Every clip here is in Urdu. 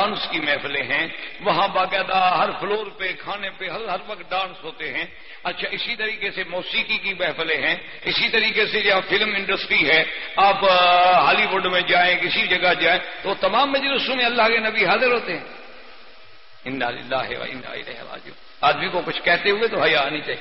ڈانس کی محفلیں ہیں۔ وہاں باقاعدہ ہر فلور پہ، کھانے پہ ہر ہر وقت ڈانس ہوتے ہیں۔ اچھا اسی طریقے سے موسیقی کی محفلیں ہیں۔ اسی طریقے سے جہاں فلم انڈسٹری ہے، آپ ہالی ووڈ میں جائیں، کسی جگہ جائیں، تو تمام مجلسوں میں اللہ کے نبی حاضر ہوتے ہیں۔ آدمی کو کچھ کہتے ہوئے تو حیا آنی چاہیے۔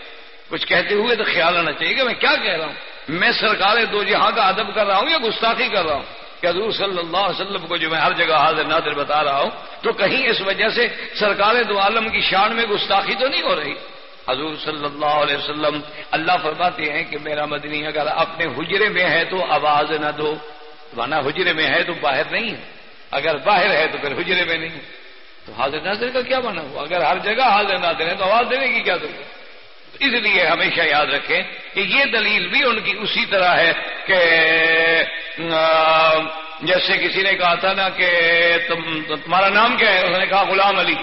کچھ کہتے ہوئے تو خیال آنا چاہیے کہ میں کیا کہہ رہا ہوں؟ میں سرکار دو جہاں کا ادب کر رہا ہوں یا گستاخی کر رہا ہوں؟ کہ حضور صلی اللہ علیہ وسلم کو جو میں ہر جگہ حاضر نادر بتا رہا ہوں، تو کہیں اس وجہ سے سرکار دو عالم کی شان میں گستاخی تو نہیں ہو رہی؟ حضور صلی اللہ علیہ وسلم اللہ فرماتے ہیں کہ میرا مدنی اگر اپنے حجرے میں ہے تو آواز نہ دو مانا حجرے میں ہے تو باہر نہیں ہے۔ اگر باہر ہے تو پھر حجرے میں نہیں تو حاضر ناظر کا کیا بنا ہوا؟ اگر ہر جگہ حاضر ناظر ہے تو آواز دینے کی کیا ضرورت اس لیے ہمیشہ یاد رکھیں کہ یہ دلیل بھی ان کی اسی طرح ہے کہ جیسے کسی نے کہا تھا نا کہ تم، تمہارا نام کیا ہے؟ اس نے کہا غلام علی۔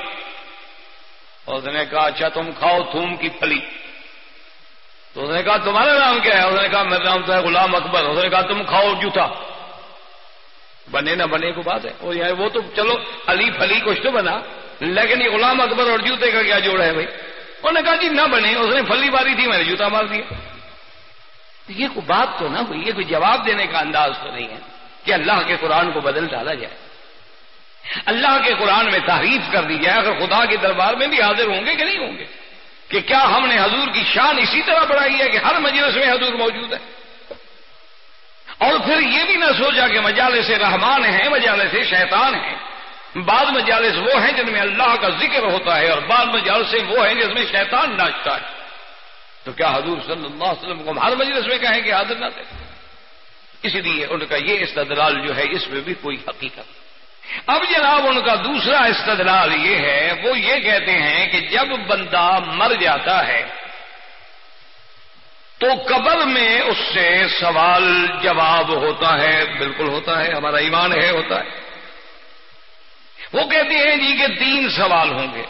اس نے کہا اچھا تم کھاؤ تھوم کی پھلی۔ تو اس نے کہا، تمہارا نام کیا ہے؟ اس نے کہا، میرا نام تو ہے غلام اکبر۔ اس نے کہا، تم کھاؤ جوتا۔ بنے نہ بنے کو بات ہے۔ وہ یعنی تو چلو علی پھلی کچھ تو بنا، لیکن یہ غلام اکبر اور جوتے کا کیا جوڑ ہے بھائی؟ انہوں نے کہا جی نہ بنے، اس نے پھلی ماری تھی، میں نے جوتا مار دیا۔ یہ کوئی بات تو نہ ہوئی، یہ کوئی جواب دینے کا انداز تو نہیں ہے کہ اللہ کے قرآن کو بدل ڈالا جائے۔ اللہ کے قرآن میں تعریف کر دی جائے، اگر خدا کے دربار میں بھی حاضر ہوں گے کہ نہیں ہوں گے؟ کہ کیا ہم نے حضور کی شان اسی طرح بڑھائی ہے کہ ہر مجلس میں حضور موجود ہے؟ اور پھر یہ بھی نہ سوچا کہ مجالس رحمان ہیں، مجالس شیطان ہیں۔ بعض مجالس وہ ہیں جن میں اللہ کا ذکر ہوتا ہے اور بعض مجالس وہ ہیں جس میں شیطان ناچتا ہے۔ تو کیا حضور صلی اللہ علیہ وسلم کو ہر مجلس میں کہیں کہ حاضر نہ دے اس لیے ان کا یہ استدلال جو ہے، اس میں بھی کوئی حقیقت۔ اب جناب، ان کا دوسرا استدلال یہ ہے، وہ یہ کہتے ہیں کہ جب بندہ مر جاتا ہے، تو قبر میں اس سے سوال جواب ہوتا ہے، بالکل ہوتا ہے، ہمارا ایمان ہے، ہوتا ہے۔ وہ کہتے ہیں جی کہ تین سوال ہوں گے۔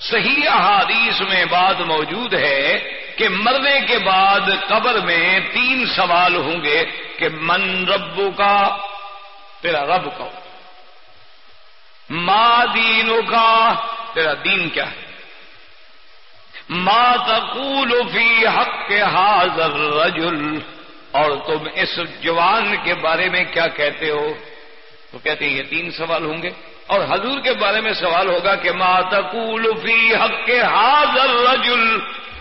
صحیح احادیث میں بات موجود ہے کہ مرنے کے بعد قبر میں تین سوال ہوں گے کہ من ربو کا تیرا رب کا ماں دینوں کا تیرا دین کیا ہے؟ ما تقول فی حق حاضر رجل اور تم اس جوان کے بارے میں کیا کہتے ہو؟ تو کہتے ہیں یہ تین سوال ہوں گے اور حضور کے بارے میں سوال ہوگا کہ ما تقول فی حق حاضر رجل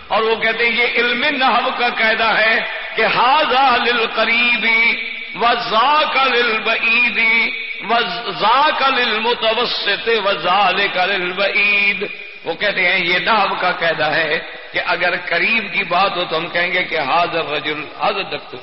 اور وہ کہتے ہیں یہ علم نحو کا قاعدہ ہے کہ حاضا للقریبی و ذاک للبعیدی و ذاک للمتوسط و ذالک للبعید۔ وہ کہتے ہیں یہ نام کا قیدا ہے کہ اگر قریب کی بات ہو تو ہم کہیں گے کہ حاضر رجل حاضر دکھو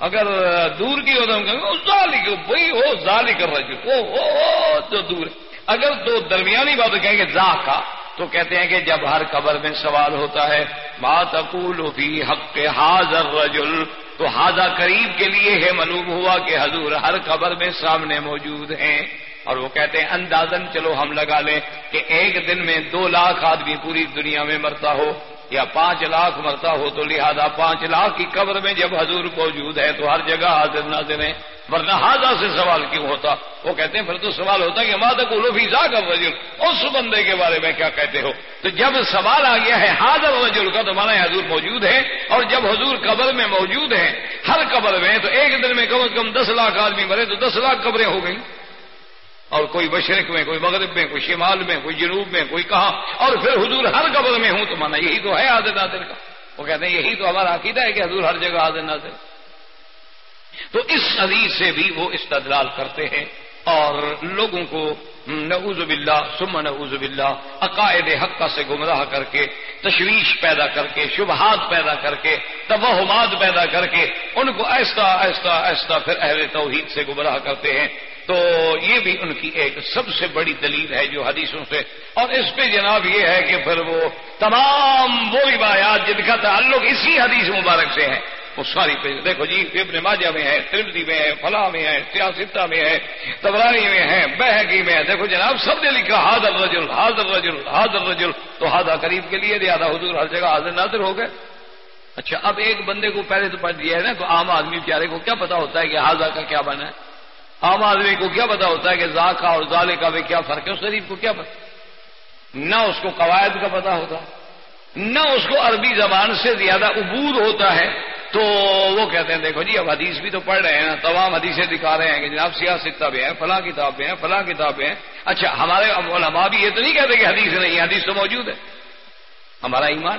اگر دور کی ہو تو ہم کہیں گے ظالک وہی ہو ذالک رجل او تو دور اگر تو درمیانی بات کہیں گے زا کا تو کہتے ہیں کہ جب ہر قبر میں سوال ہوتا ہے بات اقول فی حق حاضر رجل تو حاضر قریب کے لیے ہے معلوم ہوا کہ حضور ہر قبر میں سامنے موجود ہیں۔ اور وہ کہتے ہیں اندازن چلو ہم لگا لیں کہ ایک دن میں دو لاکھ آدمی پوری دنیا میں مرتا ہو۔ یا پانچ لاکھ مرتا ہو تو لہذا پانچ لاکھ کی قبر میں جب حضور موجود ہے تو ہر جگہ حاضر ناظر ہیں۔ ورنہ حاضر سے سوال کیوں ہوتا؟ وہ کہتے ہیں، پھر تو سوال ہوتا کہ ماں تک فیضا کا وزیر اس بندے کے بارے میں کیا کہتے ہو؟ تو جب سوال آ گیا ہے حاضر وزیر کا تو مانا حضور موجود ہے اور جب حضور قبر میں موجود ہے ہر قبر میں تو ایک دن میں کم از کم دس لاکھ آدمی مرے تو دس لاکھ قبریں ہو گئی اور کوئی مشرق میں، کوئی مغرب میں، کوئی شمال میں، کوئی جنوب میں، کوئی کہاں، اور پھر حضور ہر قبر میں ہوں تو مانا یہی تو ہے حاضر ناظر کا۔ وہ کہتے ہیں یہی تو ہمارا عقیدہ ہے کہ حضور ہر جگہ حاضر ناظر تو اس حدیث سے بھی وہ استدلال کرتے ہیں اور لوگوں کو نعوذ باللہ، ثم نعوذ باللہ، عقائد حقہ سے گمراہ کر کے، تشویش پیدا کر کے، شبہات پیدا کر کے، توہمات پیدا کر کے، ان کو ایسا ایسا ایسا پھر اہل توحید سے گمراہ کرتے ہیں۔ تو یہ بھی ان کی ایک سب سے بڑی دلیل ہے جو حدیثوں سے۔ اور اس پہ جناب یہ ہے کہ پھر وہ تمام وہ روایات جن کا تعلق اسی حدیث مبارک سے ہے وہ ساری پہ دیکھو جی ابن ماجہ میں ہے ترمدی میں ہے فلاح میں ہے، سیاستہ میں ہے تبرانی میں ہے بہگی میں ہے۔ دیکھو جناب، سب نے لکھا، حاضر رجل حاضر رجل حاضر رجل۔ تو حاضر قریب کے لیے زیادہ حضور ہر جگہ حاضر ناظر ہو گئے۔ اچھا اب ایک بندے کو پہلے تو پڑھ دیا ہے نا تو عام آدمی بیچارے کو کیا پتا ہوتا ہے کہ حاضر کا کیا بنا ہے؟ عام آدمی کو کیا پتا ہوتا ہے کہ ذاکہ اور ظالے کا بھی کیا فرق ہے؟ اس غریب کو کیا پتا؟ نہ اس کو قواعد کا پتا ہوتا، نہ اس کو عربی زبان سے زیادہ عبور ہوتا ہے۔ تو وہ کہتے ہیں، دیکھو جی اب حدیث بھی تو پڑھ رہے ہیں، تمام حدیثیں دکھا رہے ہیں کہ جناب سیاست کتابیں ہیں فلاں کتابیں ہیں فلاں کتابیں ہیں اچھا ہمارے علماء بھی یہ تو نہیں کہتے کہ حدیث نہیں حدیث تو موجود ہے۔ ہمارا ایمان۔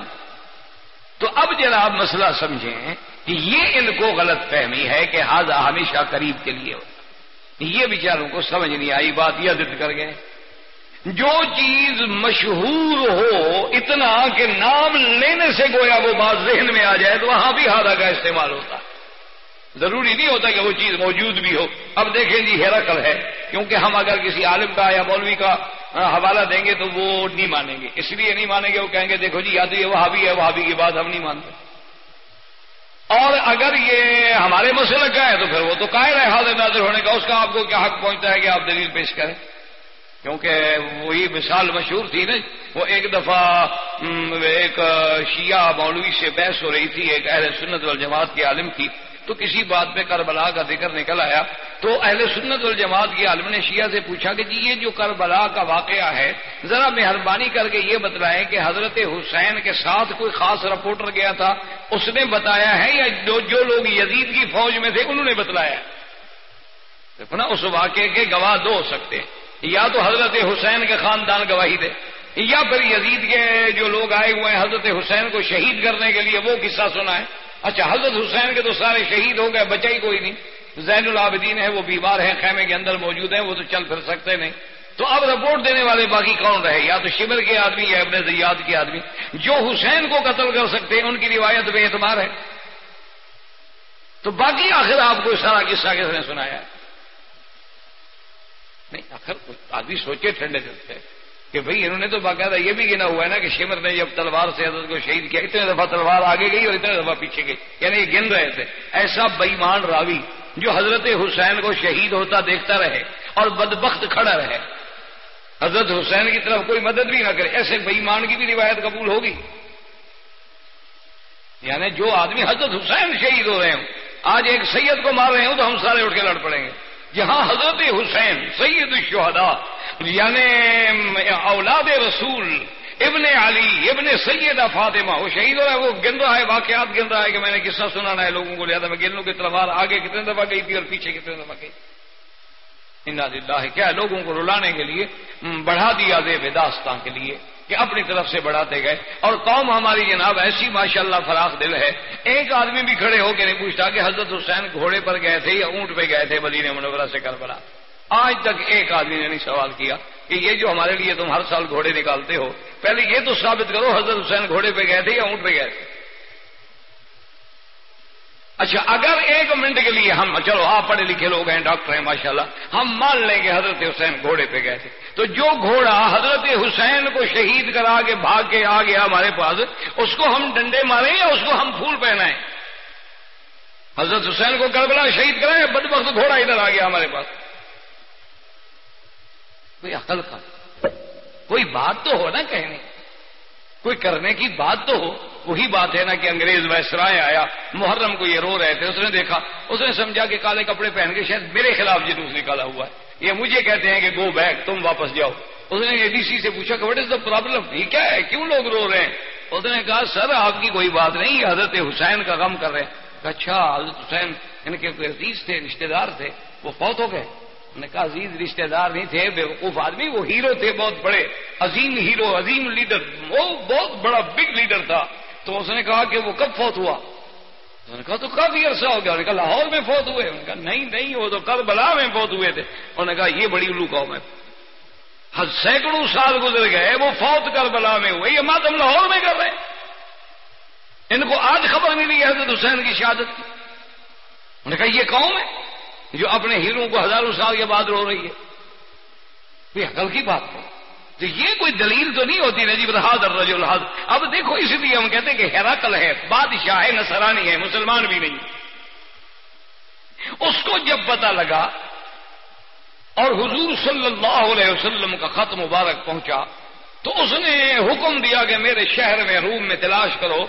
تو اب جناب مسئلہ سمجھیں کہ یہ ان کو غلط فہمی ہے کہ حاضہ ہمیشہ قریب کے لیے ہوتا یہ بیچاروں کو سمجھ نہیں آئی، بات یہ ضد کر گئے۔ جو چیز مشہور ہو، اتنا کہ نام لینے سے گویا وہ بات ذہن میں آ جائے تو وہاں بھی ہادہ کا استعمال ہوتا۔ ہے ضروری نہیں ہوتا کہ وہ چیز موجود بھی ہو۔ اب دیکھیں جی ہیرکل ہے۔ کیونکہ ہم اگر کسی عالم کا یا مولوی کا حوالہ دیں گے تو وہ نہیں مانیں گے۔ اس لیے نہیں مانیں گے، وہ کہیں گے، دیکھو جی یا تو یہ وہابی ہے، وہابی کی بات ہم نہیں مانتے۔ اور اگر یہ ہمارے مسئلہ کا ہے تو پھر وہ تو قائل ہے حاضر ناظر ہونے کا، اس کا آپ کو کیا حق پہنچتا ہے کہ آپ دلیل پیش کریں؟ کیونکہ وہی مثال مشہور تھی نا، وہ ایک دفعہ ایک شیعہ مولوی سے بحث ہو رہی تھی، ایک اہل سنت والجماعت کے عالم کی۔ تو کسی بات پہ کربلا کا ذکر نکل آیا تو اہل سنت والجماعت کے عالم نے شیعہ سے پوچھا کہ جی یہ جو کربلا کا واقعہ ہے، ذرا مہربانی کر کے یہ بتلائیں کہ حضرت حسین کے ساتھ کوئی خاص رپورٹر گیا تھا، اس نے بتایا ہے یا جو جو لوگ یزید کی فوج میں تھے، انہوں نے بتلایا دیکھو نا، اس واقعے کے گواہ دو ہو سکتے ہیں۔ یا تو حضرت حسین کے خاندان گواہی دے، یا پھر یزید کے جو لوگ آئے ہوئے ہیں، حضرت حسین کو شہید کرنے کے لیے وہ قصہ سنا ہے اچھا حضرت حسین کے تو سارے شہید ہو گئے بچا ہی کوئی نہیں۔ زین العابدین ہے وہ بیمار ہیں، خیمے کے اندر موجود ہیں، وہ تو چل پھر سکتے نہیں۔ تو اب رپورٹ دینے والے باقی کون رہے؟ یا تو شمر کے آدمی، یا ابن زیاد کے آدمی۔ جو حسین کو قتل کر سکتے ہیں، ان کی روایت بے اعتبار ہے۔ تو باقی آخر آپ کو سارا قصہ کس نے سنایا؟ نہیں، آخر آدمی سوچے ٹھنڈے دل سے۔ کہ بھئی انہوں نے تو باقاعدہ یہ بھی گنا ہوا ہے نا کہ شمر نے جب تلوار سے حضرت کو شہید کیا، اتنے دفعہ تلوار آگے گئی اور اتنے دفعہ پیچھے گئی یعنی یہ گن رہے تھے۔ ایسا بےمان راوی جو حضرت حسین کو شہید ہوتا دیکھتا رہے اور بدبخت کھڑا رہے۔ حضرت حسین کی طرف کوئی مدد بھی نہ کرے، ایسے بےمان کی بھی روایت قبول ہوگی۔ یعنی جو آدمی حضرت حسین شہید ہو رہے ہوں، آج ایک سید کو مار رہے ہوں تو ہم سارے اٹھ کے لڑ پڑیں گے۔ جہاں حضرت حسین سید الشہداء یعنی اولاد رسول ابن علی، ابن سید فاطمہ، وہ شہید ہو رہا ہے، وہ گن رہا ہے، واقعات گن رہا ہے کہ میں نے قصہ سنانا ہے، لوگوں کو لہٰذا میں گن لوں کی تلوار آگے کتنے دفعہ گئی تھی اور پیچھے کتنے دفعہ گئی۔ اللہ کیا لوگوں کو رلانے کے لیے بڑھا دیا دے داستان کے لیے۔ کہ اپنی طرف سے بڑھاتے گئے اور قوم ہماری جناب ایسی ماشاءاللہ فراخ دل ہے ایک آدمی بھی کھڑے ہو کے نہیں پوچھتا کہ حضرت حسین گھوڑے پر گئے تھے یا اونٹ پہ گئے تھے مدینہ منورہ سے کربلا؟ آج تک ایک آدمی نے نہیں سوال کیا کہ یہ جو ہمارے لیے تم ہر سال گھوڑے نکالتے ہو، پہلے یہ تو ثابت کرو حضرت حسین گھوڑے پہ گئے تھے یا اونٹ پہ گئے تھے؟ اچھا اگر ایک منٹ کے لیے ہم چلو، آپ پڑھے لکھے لوگ ہیں، ڈاکٹر ہیں، ماشاءاللہ، ہم مان لیں گے حضرت حسین گھوڑے پہ گئے تھے۔ تو جو گھوڑا حضرت حسین کو شہید کرا کے بھاگ کے آ گیا ہمارے پاس، اس کو ہم ڈنڈے ماریں یا اس کو ہم پھول پہنائیں؟ حضرت حسین کو کربلا شہید کرائیں بد وقت گھوڑا ادھر آ گیا ہمارے پاس۔ کوئی عقل کا کوئی بات تو ہو نا کہنے۔ کوئی کرنے کی بات تو ہو، وہی بات ہے نا کہ انگریز ویسرائے آیا، محرم کو یہ رو رہے تھے، اس نے دیکھا، اس نے سمجھا کہ کالے کپڑے پہن کے شاید میرے خلاف جلوس نکالا ہوا ہے۔ یہ مجھے کہتے ہیں کہ گو بیک تم واپس جاؤ۔ اس نے اے ڈی سی سے پوچھا کہ وٹ از دا پرابلم یہ کیا ہے؟ کیوں لوگ رو رہے ہیں؟ اس نے کہا سر آپ کی کوئی بات نہیں، حضرت حسین کا غم کر رہے ہیں۔ اچھا حضرت حسین ان کے کوئی عزیز تھے رشتے دار تھے، وہ فوت ہو گئے۔ نے کہا، عزیز رشتے دار نہیں تھے، بے وقوف آدمی، وہ ہیرو تھے بہت بڑے، عظیم ہیرو، عظیم لیڈر، وہ بہت بڑا بگ لیڈر تھا۔ تو اس نے کہا کہ وہ کب فوت ہوا؟ انہوں نے کہا، تو کافی عرصہ ہو گیا۔ انہوں نے کہا، لاہور میں فوت ہوئے۔ انہوں نے کہا، نہیں نہیں، وہ تو کربلا میں فوت ہوئے تھے۔ انہوں نے کہا، یہ بڑی الو قوم ہے۔ سینکڑوں سال گزر گئے، وہ فوت کربلا میں ہوئے۔ یہ ماتم لاہور میں کر رہے ہیں۔ ان کو آج خبر ملی ہے حضرت حسین کی شہادت کی۔ انہوں نے کہا، یہ قوم ہے۔ جو اپنے ہیروں کو ہزاروں سال کے بعد رو رہی ہے۔ کوئی عقل کی بات ہے۔ تو یہ کوئی دلیل تو نہیں ہوتی نجیب الحاد اور رج الحاد اب دیکھو اس لیے ہم کہتے ہیں کہ ہیراکل ہے، بادشاہ ہے نسرانی ہے، مسلمان بھی نہیں۔ اس کو جب پتا لگا اور حضور صلی اللہ علیہ وسلم کا خط مبارک پہنچا، تو اس نے حکم دیا کہ میرے شہر میں، روم میں تلاش کرو۔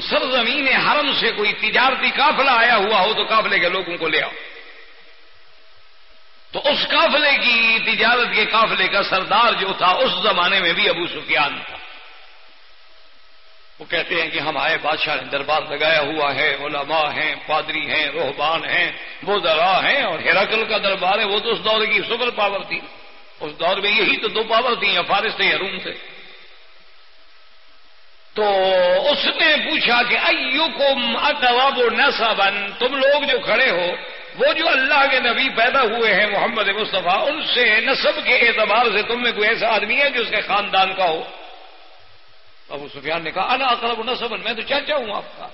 سرزمین حرم سے کوئی تجارتی قافلہ آیا ہوا ہو تو قافلے کے لوگوں کو لے آؤ۔ تو اس قافلے کی تجارت کے قافلے کا سردار جو تھا، اس زمانے میں بھی ابو سفیان تھا۔ وہ کہتے ہیں کہ ہم آئے بادشاہ نے دربار لگایا ہوا ہے، علماء ہیں، پادری ہیں روحبان ہیں، وہ ذرا ہیں اور ہیراکل کا دربار ہے، وہ تو اس دور کی سپر پاور تھی۔ اس دور میں یہی تو دو پاور تھی یا فارس تھے یا روم تھے۔ تو اس نے پوچھا کہ ایو کم اتواب و تم لوگ جو کھڑے ہو وہ جو اللہ کے نبی پیدا ہوئے ہیں محمد مصطفیٰ، ان سے نصب کے اعتبار سے تم میں کوئی ایسا آدمی ہے جو اس کے خاندان کا ہو؟ ابو سفیان نے کہا، انا اقرب نصب میں تو چاچا ہوں آپ کا۔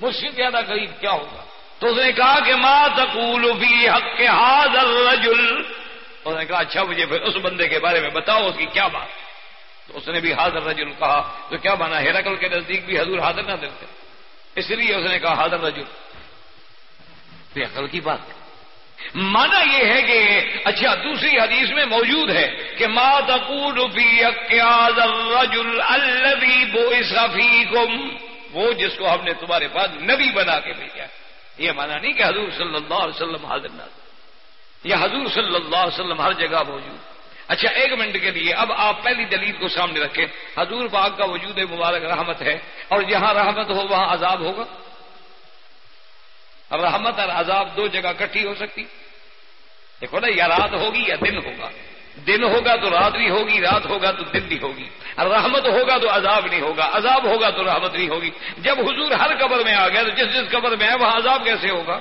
مجھ سے زیادہ قریب کیا ہوگا؟ تو اس نے کہا کہ ماں تقول فی حق کے الرجل۔ اس نے کہا اچھا مجھے پھر اس بندے کے بارے میں بتاؤ، اس کی کیا بات؟ تو اس نے بھی حاضر رجل کہا، تو کیا مانا ہیرکل کے نزدیک بھی حضور حاضر نہ دیتے اس لیے اس نے کہا حاضر رجل عقل کی بات۔ مانا یہ ہے کہ اچھا دوسری حدیث میں موجود ہے کہ ما تقول فی الرجل الذي بعث فيكم وہ جس کو ہم نے تمہارے پاس نبی بنا کے بھیجا۔ یہ مانا نہیں کہ حضور صلی اللہ علیہ وسلم حاضر نہ یہ حضور صلی اللہ علیہ وسلم ہر جگہ موجود۔ اچھا ایک منٹ کے لیے، اب آپ پہلی دلیل کو سامنے رکھیں۔ حضور پاک کا وجود مبارک رحمت ہے اور جہاں رحمت ہو، وہاں عذاب ہوگا۔ رحمت اور عذاب دو جگہ کٹھی ہو سکتی۔ دیکھو نا، یا رات ہوگی یا دن ہوگا۔ دن ہوگا تو رات بھی ہوگی، رات ہوگا تو دن بھی ہوگی۔ اور رحمت ہوگا تو عذاب نہیں ہوگا، عذاب ہوگا تو رحمت نہیں ہوگی۔ جب حضور ہر قبر میں آ گیا تو جس جس قبر میں ہے، وہاں عذاب کیسے ہوگا؟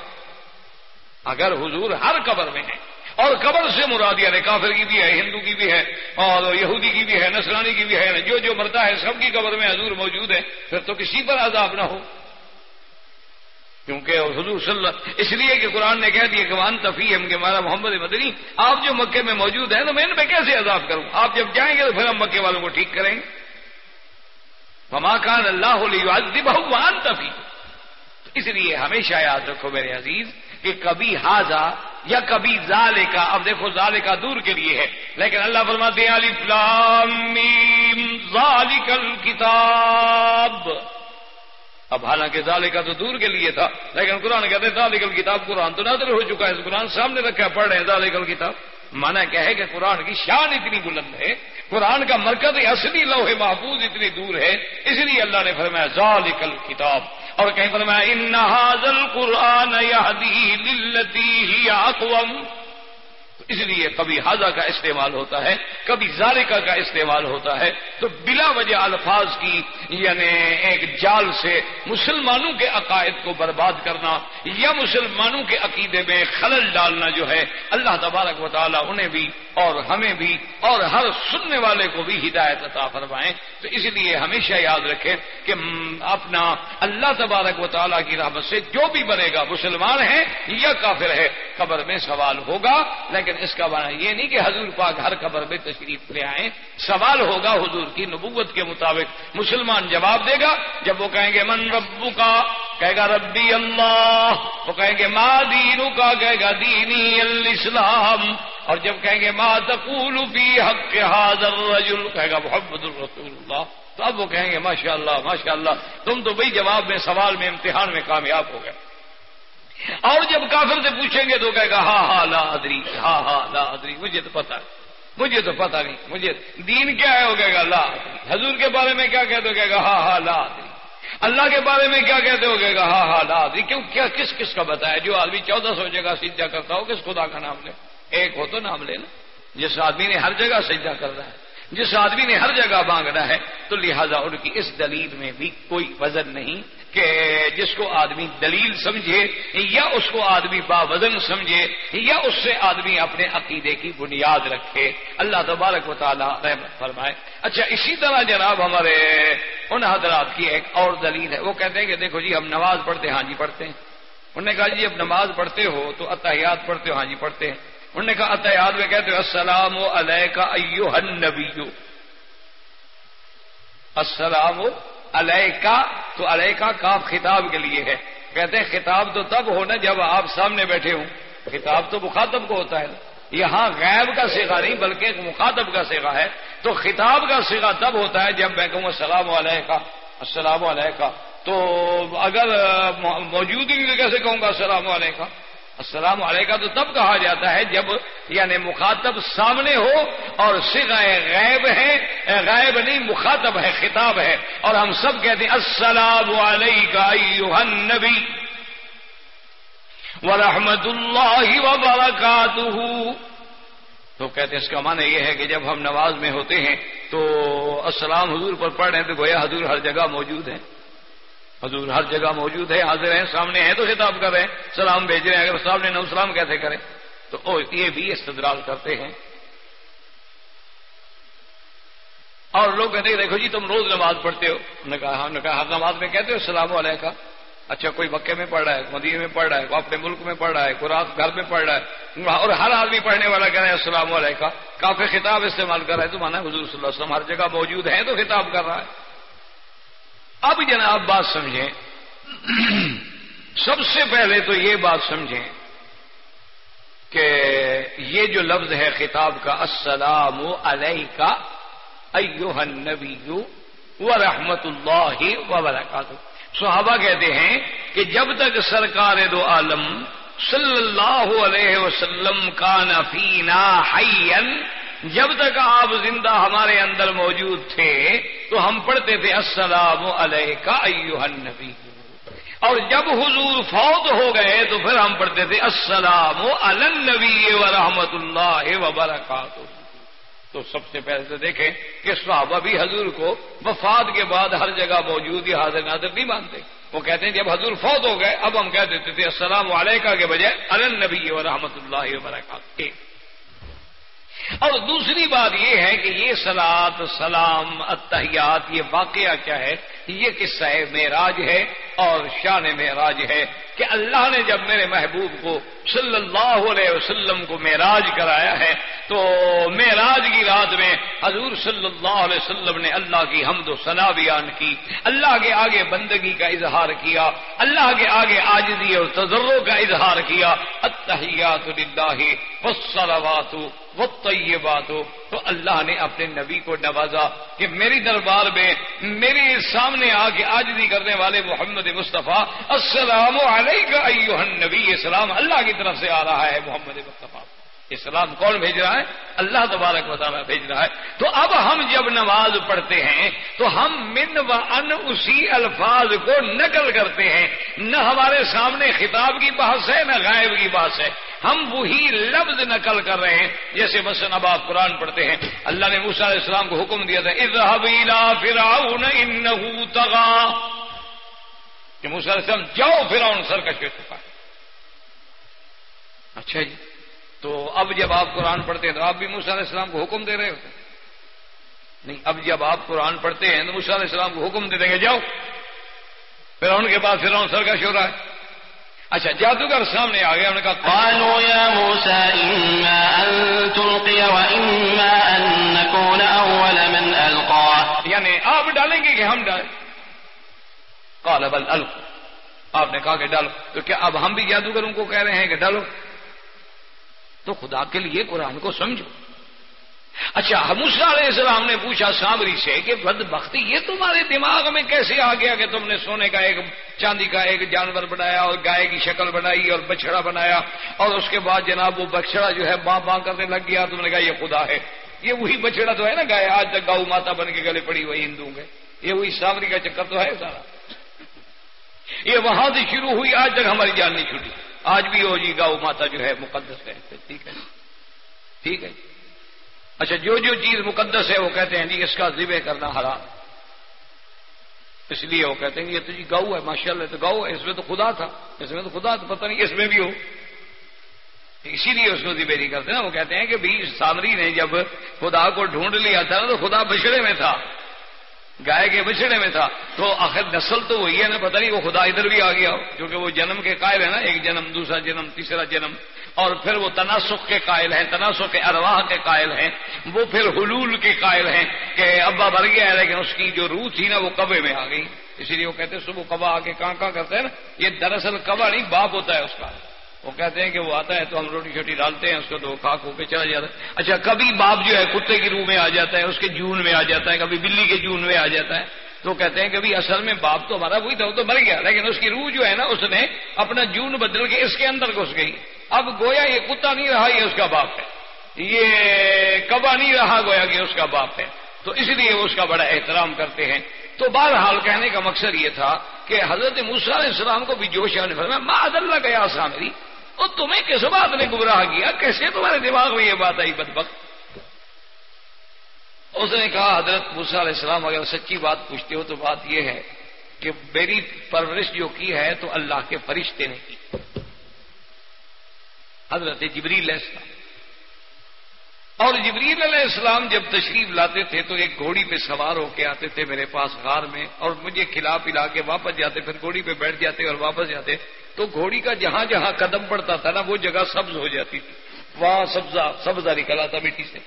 اگر حضور ہر قبر میں ہے، اور قبر سے مراد یعنی کافر کی بھی ہے، ہندو کی بھی ہے، اور یہودی کی بھی ہے نسرانی کی بھی ہے، جو جو مرتا ہے، سب کی قبر میں حضور موجود ہے، پھر تو کسی پر عذاب نہ ہو۔ کیونکہ حضور صلی اللہ اس لیے کہ قرآن نے کہہ دیا کہ وان تفیم کہ ہمارا محمد مدنی آپ جو مکے میں موجود ہیں تو میں ان پہ کیسے عذاب کروں؟ آپ جب جائیں گے تو پھر ہم مکے والوں کو ٹھیک کریں گے۔ کان اللہ علیہ وان تفی اس لیے ہمیشہ یاد رکھو میرے عزیز کہ کبھی حاضہ یا کبھی ظال کا اب دیکھو ظال کا دور کے لیے ہے، لیکن اللہ فرماتے علی فلام ذالک کتاب اب حالانکہ ظال کا تو دور کے لیے تھا، لیکن قرآن کہتے ہیں ذالک کتاب قرآن تو نظر ہو چکا ہے قرآن سامنے رکھا پڑھ رہے ہیں ذالک کتاب مانا کیا ہے کہ قرآن کی شان اتنی بلند ہے، قرآن کا مرکز اصلی لوح محفوظ اتنی دور ہے، اس لیے اللہ نے فرمایا ذالک کتاب اور کہیں فرمایا، ان حاضل قرآن اس لیے کبھی حاضہ کا استعمال ہوتا ہے، کبھی زارکہ کا استعمال ہوتا ہے۔ تو بلا وجہ الفاظ کی یعنی ایک جال سے مسلمانوں کے عقائد کو برباد کرنا یا مسلمانوں کے عقیدے میں خلل ڈالنا جو ہے، اللہ تبارک و تعالیٰ انہیں بھی اور ہمیں بھی اور ہر سننے والے کو بھی ہدایت عطا فرمائیں تو اس لیے ہمیشہ یاد رکھیں کہ اپنا اللہ تبارک و تعالیٰ کی رحمت سے جو بھی بنے گا، مسلمان ہے یا کافر ہے، قبر میں سوال ہوگا، لیکن اس کا بنا یہ نہیں کہ حضور پاک ہر قبر میں تشریف لے آئیں۔ سوال ہوگا حضور کی نبوت کے مطابق۔ مسلمان جواب دے گا، جب وہ کہیں گے، من ربو کا کہے گا، ربی اللہ؟ وہ کہیں گے ماں دینو کا کہے گا، دینی الاسلام؟ اور جب کہیں گے ماں تقول فی حق حاضر رجل کہے گا، محمد الرسول اللہ تو اب وہ کہیں گے ماشاء اللہ ماشاء اللہ تم تو بھائی جواب میں، سوال میں، امتحان میں کامیاب ہو گئے۔ اور جب کافر سے پوچھیں گے تو کہے گا ہاں ہاں لا ادری ہاں ہاں لا ادری، مجھے تو پتا مجھے تو پتا نہیں، مجھے دین کیا ہے? وہ کہے گا، لا ادری. حضور کے بارے میں کیا کہتے ہو؟ کہے گا ہاں ہاں لا ادری. اللہ کے بارے میں کیا کہتے ہو؟ کہے گا ہاں ہاں لا ادری. کیوں؟ کیا کس کس کا بتایا؟ جو آدمی چودہ سو جگہ سجا کرتا ہو، کس خدا کا نام لے؟ ایک ہو تو نام لینا جس آدمی نے ہر جگہ سجا کر رہا ہے، جس آدمی نے ہر جگہ مانگنا ہے، تو لہذا ان کی اس دلیل میں بھی کوئی وزن نہیں کہ جس کو آدمی دلیل سمجھے یا اس کو آدمی با وزن سمجھے یا اس سے آدمی اپنے عقیدے کی بنیاد رکھے اللہ تبارک و تعالیٰ رحمت فرمائے۔ اچھا اسی طرح جناب ہمارے ان حضرات کی ایک اور دلیل ہے۔ وہ کہتے ہیں کہ دیکھو جی ہم نماز پڑھتے ہاں جی پڑھتے ہیں۔ انہوں نے کہا جی اب نماز پڑھتے ہو تو اتحیات پڑھتے ہو ہاں جی پڑھتے ہیں۔ انہوں نے کہا اتحیات میں کہتے ہو، السلام علیہ کا ایو نبی السلام علیہ کا تو علیہ کا کاف خطاب کے لیے ہے۔ کہتے ہیں خطاب تو تب ہونا جب آپ سامنے بیٹھے ہوں۔ خطاب تو مخاطب کو ہوتا ہے۔ یہاں غیب کا سیگا نہیں، بلکہ ایک مخاطب کا سیگا ہے۔ تو خطاب کا سیگا تب ہوتا ہے جب میں کہوں السلام علیہ کا السلام علیہ کا تو اگر موجود ہی کیسے کہوں گا السلام علیہ کا السلام علیکم تو تب کہا جاتا ہے جب یعنی مخاطب سامنے ہو اور سگائے غیب ہے غائب نہیں، مخاطب ہے، خطاب ہے اور ہم سب کہتے ہیں، السلام علیکم النبی ورحمت اللہ وبرکاتہ۔ تو کہتے ہیں، اس کا معنی یہ ہے کہ جب ہم نماز میں ہوتے ہیں تو السلام حضور پر پڑھ رہے ہیں تو گویا حضور ہر جگہ موجود ہیں۔ حضور ہر جگہ موجود ہے، حاضر ہیں، سامنے ہیں تو خطاب کر رہے ہیں، سلام بھیج رہے ہیں، اگر سامنے نو سلام کیسے کریں تو او، یہ بھی استدلال کرتے ہیں۔ اور لوگ کہتے ہیں، دیکھو جی تم روز نماز پڑھتے ہو۔ نے کہا ہاں، ہم نے کہا، ہر نماز میں کہتے ہو، السلام علیکم۔ اچھا کوئی مکے میں پڑھ رہا ہے مدینے میں پڑھ رہا ہے کوئی اپنے ملک میں پڑھ رہا ہے کوئی رات گھر میں پڑھ رہا ہے۔ اور ہر آدمی پڑھنے والا کہہ رہا ہے، السلام علیکم۔ کافی خطاب استعمال کر رہا ہے۔ تو مانا حضور صلی اللہ علیہ وسلم ہر جگہ موجود ہے تو خطاب کر رہا ہے۔ اب جناب بات سمجھیں۔ سب سے پہلے تو یہ بات سمجھیں کہ یہ جو لفظ ہے خطاب کا، السلام علیکہ ایوہ النبی و رحمت اللہ وبرکاتہ۔ صحابہ کہتے ہیں کہ جب تک سرکار دو عالم صلی اللہ علیہ وسلم کا نفینا حین جب تک آپ زندہ ہمارے اندر موجود تھے، تو ہم پڑھتے تھے، السلام علیہ النبی۔ اور جب حضور فوت ہو گئے، تو پھر ہم پڑھتے تھے، السلام النبی و رحمت اللہ وبرکاتہ۔ تو سب سے پہلے تو دیکھیں کہ صحابہ بھی حضور کو وفات کے بعد ہر جگہ موجود ہی حاضر ناظر نہیں مانتے۔ وہ کہتے ہیں، جب حضور فوت ہو گئے، اب ہم کہہ دیتے تھے، السلام علیکہ کے بجائے النبی و رحمت اللہ وبرکاتہ۔ اور دوسری بات یہ ہے کہ یہ سلاد سلام اتحیات یہ واقعہ کیا ہے؟ یہ قصہ معراج ہے اور شان معراج ہے کہ اللہ نے جب میرے محبوب کو صلی اللہ علیہ وسلم کو معراج کرایا ہے، تو معراج کی رات میں حضور صلی اللہ علیہ وسلم نے اللہ کی حمد و ثنا بیان کی، اللہ کے آگے بندگی کا اظہار کیا، اللہ کے آگے آجدی اور تجروں کا اظہار کیا اتحیات للہ والصلوات وہ تو یہ بات ہو تو اللہ نے اپنے نبی کو نوازا کہ میری دربار میں میرے سامنے آ کے آجدی کرنے والے محمد مصطفیٰ، السلام علیکم نبی السلام اللہ کی طرف سے آ رہا ہے محمد مصطفیٰ۔ اسلام کون بھیج رہا ہے؟ اللہ تبارک وطالعہ بھیج رہا ہے۔ تو اب ہم جب نماز پڑھتے ہیں تو ہم من و ان اسی الفاظ کو نقل کرتے ہیں۔ نہ ہمارے سامنے خطاب کی بحث ہے، نہ غائب کی بحث ہے۔ ہم وہی لفظ نقل کر رہے ہیں، جیسے مثلاً اب آپ قرآن پڑھتے ہیں، اللہ نے موسیٰ علیہ السلام کو حکم دیا تھا فرعون انہو تغا کہ موسیٰ علیہ السلام، جاؤ فرعون سر کا چکا اچھا جی تو اب جب آپ قرآن پڑھتے ہیں، تو آپ بھی موسیٰ علیہ السلام کو حکم دے رہے ہوتے نہیں، اب جب آپ قرآن پڑھتے ہیں، تو موسیٰ علیہ السلام کو حکم دے دیں گے، جاؤ۔ پھر ان کے بعد پھر سر کا شورا ہے۔ اچھا جادوگر سامنے آ گیا انہوں نے کہا قالوا يا موسى إما أن تلقي وإما أن نكون أول من ألقى یعنی آپ ڈالیں گے کہ ہم ڈالیں؟ قال بل الق آپ نے کہا کہ ڈالو تو کیا اب ہم بھی جادوگروں کو کہہ رہے ہیں کہ ڈالو؟ تو خدا کے لیے قرآن کو سمجھو۔ اچھا حموسا علیہ السلام نے پوچھا، سامری سے کہ بد بختی، یہ تمہارے دماغ میں کیسے آ گیا کہ تم نے سونے کا ایک چاندی کا ایک جانور بنایا اور گائے کی شکل بنائی اور بچڑا بنایا اور اس کے بعد جناب وہ بچڑا جو ہے باں باں کرنے لگ گیا، تم نے کہا یہ خدا ہے۔ یہ وہی بچڑا تو ہے نا گائے، آج تک گاؤ ماتا بن کے گلے پڑی وہی ہندو گئے یہ وہی سامری کا چکر تو ہے سارا۔ یہ وہاں سے شروع ہوئی، آج تک ہماری جان نہیں چھوٹی۔ آج بھی ہو جی گاؤ ماتا جو ہے مقدس ہے۔ ٹھیک ہے جی۔ ٹھیک ہے جی۔ اچھا جو جو چیز مقدس ہے، وہ کہتے ہیں جی اس کا ذبح کرنا حرام۔ اس لیے وہ کہتے ہیں یہ تو جی گاؤ ہے ماشاء اللہ تو گاؤ ہے، اس میں تو خدا تھا۔ اس میں تو خدا تو پتہ نہیں اس میں بھی ہو۔ اسی لیے اس کو ذبح نہیں کرتے نا۔ وہ کہتے ہیں کہ بھی سامری نے جب خدا کو ڈھونڈ لیا تھا نا تو خدا بچڑے میں تھا۔ گائے کے بچڑے میں تھا، تو آخر نسل تو وہی ہے نا، پتہ نہیں وہ خدا ادھر بھی آ گیا ہو، کیونکہ وہ جنم کے قائل ہے نا، ایک جنم، دوسرا جنم، تیسرا جنم، اور پھر وہ تناسخ کے قائل ہیں، تناسخ کے ارواح کے قائل ہیں، وہ پھر حلول کے قائل ہیں کہ ابا بر گیا ہے، لیکن اس کی جو روح تھی نا، وہ کبے میں آ گئی۔ اسی لیے وہ کہتے ہیں، صبح کبا آ کے کہاں کہاں کرتے ہیں نا؟ یہ دراصل کبا نہیں، باپ ہوتا ہے اس کا۔ وہ کہتے ہیں کہ وہ آتا ہے تو ہم روٹی چھوٹی ڈالتے ہیں، اس کو تو کھاک ہو کے چلا جاتا ہے۔ اچھا کبھی باپ جو ہے کتے کی روح میں آ جاتا ہے، اس کے جون میں آ جاتا ہے، کبھی بلی کے جون میں آ جاتا ہے۔ تو کہتے ہیں کہ بھی اصل میں باپ تو ہمارا وہی تھا، وہ تو مر گیا، لیکن اس کی روح جو ہے نا، اس نے اپنا جون بدل کے اس کے اندر گھس گئی۔ اب گویا یہ کتا نہیں رہا، یہ اس کا باپ ہے۔ یہ کبا نہیں رہا، گویا کہ اس کا باپ ہے۔ تو اس لیے وہ اس کا بڑا احترام کرتے ہیں۔ تو بہرحال کہنے کا مقصد یہ تھا کہ حضرت علیہ السلام کو بھی جوش آنے فرمایا ماں اللہ گیا سامری وہ تمہیں کس بات نے گمراہ کیا؟ کیسے تمہارے دماغ میں یہ بات آئی بد اس نے کہا، حضرت علیہ السلام، اگر سچی بات پوچھتے ہو تو بات یہ ہے کہ میری پرورش جو کی ہے تو اللہ کے فرشتے نے کی۔ حضرت جبریل علیہ السلام اور جبریل علیہ السلام جب تشریف لاتے تھے تو ایک گھوڑی پہ سوار ہو کے آتے تھے میرے پاس غار میں اور مجھے کھلا پلا کے واپس جاتے، پھر گھوڑی پہ بیٹھ جاتے اور واپس جاتے۔ تو گھوڑی کا جہاں جہاں قدم پڑتا تھا نا، وہ جگہ سبز ہو جاتی تھی۔ وہاں سبزہ سبزہ نکلا تھا مٹی سے۔